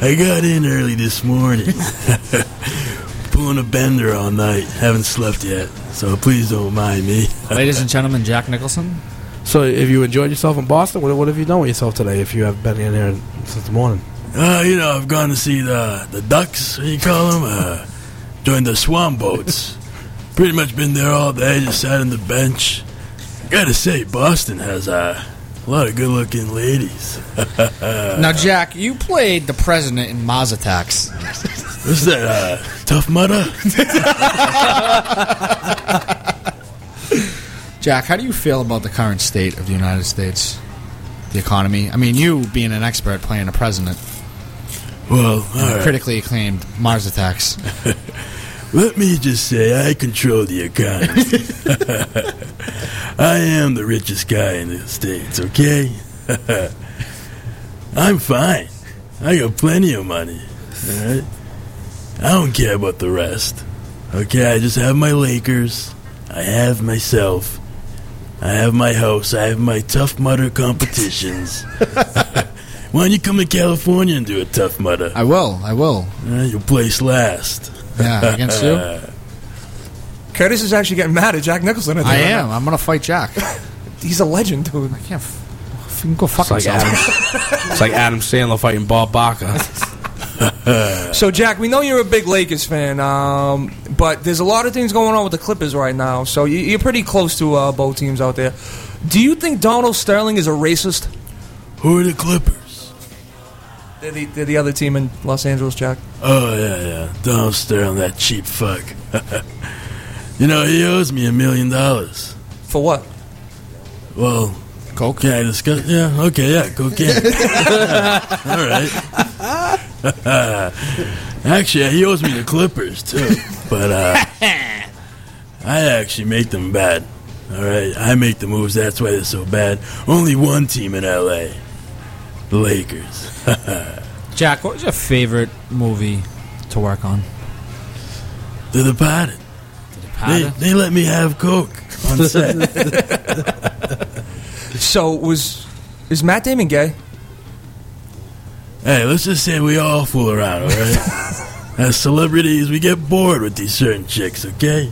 I got in early this morning. Pulling a bender all night. Haven't slept yet, so please don't mind me. Ladies and gentlemen, Jack Nicholson. So, if you enjoyed yourself in Boston, what, what have you done with yourself today? If you have been in here since the morning, Uh, you know, I've gone to see the the ducks. What do you call them? Uh, joined the swan boats. Pretty much been there all day. Just sat on the bench. Gotta say, Boston has a lot of good-looking ladies. now, Jack, you played the president in Mars Attacks. What's that? Uh, tough Mudder? Jack, how do you feel about the current state of the United States? The economy? I mean, you being an expert playing a president, Well, right. critically acclaimed Mars Attacks. Let me just say, I control the economy. I am the richest guy in the States, okay? I'm fine. I got plenty of money, alright? I don't care about the rest, okay? I just have my Lakers. I have myself. I have my house. I have my Tough Mudder competitions. Why don't you come to California and do a Tough Mudder? I will. I will. Uh, you'll place last. Yeah, against you. Curtis is actually getting mad at Jack Nicholson. I, think, I right am. I'm gonna fight Jack. He's a legend, dude. I can't. F- f- go fuck it's like yourself. Adam, it's like Adam Sandler fighting Bob Barker. So, Jack, we know you're a big Lakers fan, um, but there's a lot of things going on with the Clippers right now. So you, you're pretty close to uh, both teams out there. Do you think Donald Sterling is a racist? Who are the Clippers? They're the, they're the other team in Los Angeles, Jack. Oh yeah, yeah. Don't stare on that cheap fuck. you know he owes me a million dollars. For what? Well, Coke. can I discuss? Yeah, okay, yeah, cocaine. All right. actually, he owes me the Clippers too, but uh, I actually make them bad. All right, I make the moves. That's why they're so bad. Only one team in L.A. The Lakers. Jack, what was your favorite movie to work on? The Departed. They, they let me have coke on set. So was is Matt Damon gay? Hey, let's just say we all fool around, all right? As celebrities, we get bored with these certain chicks, okay?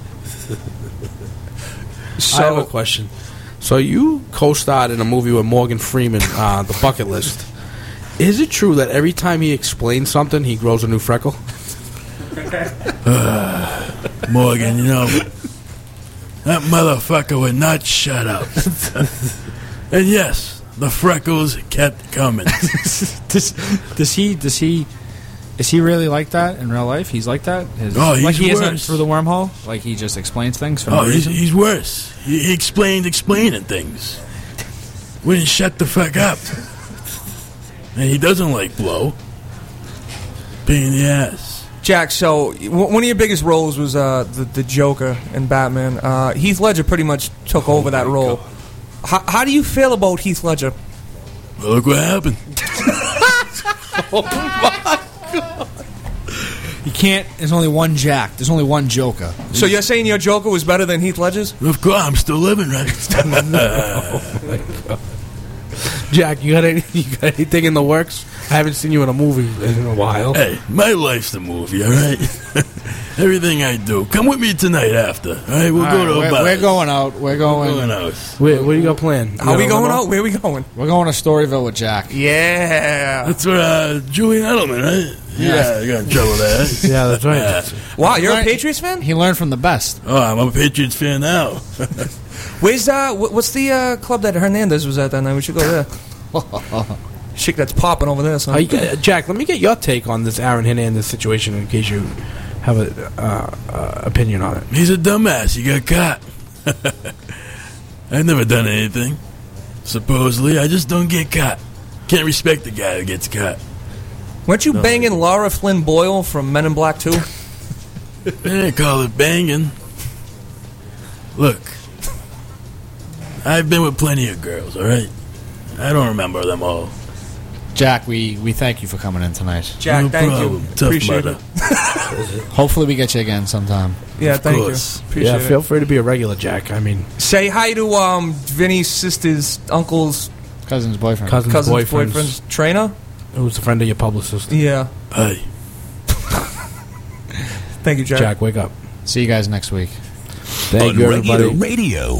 I have a So question. So you co-starred in a movie with Morgan Freeman, uh, The Bucket List. Is it true that every time he explains something, he grows a new freckle? Uh, Morgan, you know, that motherfucker would not shut up. and yes, the freckles kept coming. does, does he? Does he? Is he really like that in real life? He's like that. His, Oh, he's like he isn't worse. through the wormhole. Like he just explains things for Oh, no he's, reason. he's worse. He, he explained explaining things. Wouldn't shut the fuck up. And he doesn't like blow. Pain in the ass. Jack, so one of your biggest roles was uh, the the Joker in Batman. Uh, Heath Ledger pretty much took over that role. How, how do you feel about Heath Ledger? Well, look what happened. oh my god! You can't. There's only one Jack. There's only one Joker. So you're saying your Joker was better than Heath Ledger's? Of course, I'm still living, right? Jack, you got any, you got anything in the works I haven't seen you in a movie in a while. Hey, my life's a movie, all right? Everything I do. Come with me tonight after, all right? We'll all go right, to we're, bar. we're going out. We're going. going out. Wait, what do you got planned? You Are we going out? Where are we going? We're going to Storyville with Jack. Yeah. That's where uh, Julian Edelman, right? Yeah, I got in trouble there. Yeah, that's right. Wow, you're a Patriots fan? He learned from the best. Oh, I'm a Patriots fan now. Where's uh? wh- What's the uh, club that Hernandez was at that night? We should go there. Shit that's popping over there. So. Uh, you got- Jack, let me get your take on this Aaron Hernandez situation in case you have an uh, uh, opinion on it. He's a dumbass. He got caught. I've never done anything. Supposedly, I just don't get caught. Can't respect the guy who gets caught. Weren't you banging Laura Flynn Boyle from Men in Black 2? They call it banging. Look, I've been with plenty of girls, all right? I don't remember them all. Jack, we, we thank you for coming in tonight. Jack, no thank problem. you. Tough Appreciate mother. it. Hopefully, we get you again sometime. Yeah, Of thank course. you. Appreciate yeah, it. feel free to be a regular, Jack. I mean, Say hi to um Vinny's sister's uncle's Cousin's boyfriend. cousin's, cousin's boyfriend's, boyfriend's trainer. who's a friend of your publicist. Yeah. Hey. Thank you, Jack. Jack, wake up. See you guys next week. Thank you, everybody. Radio.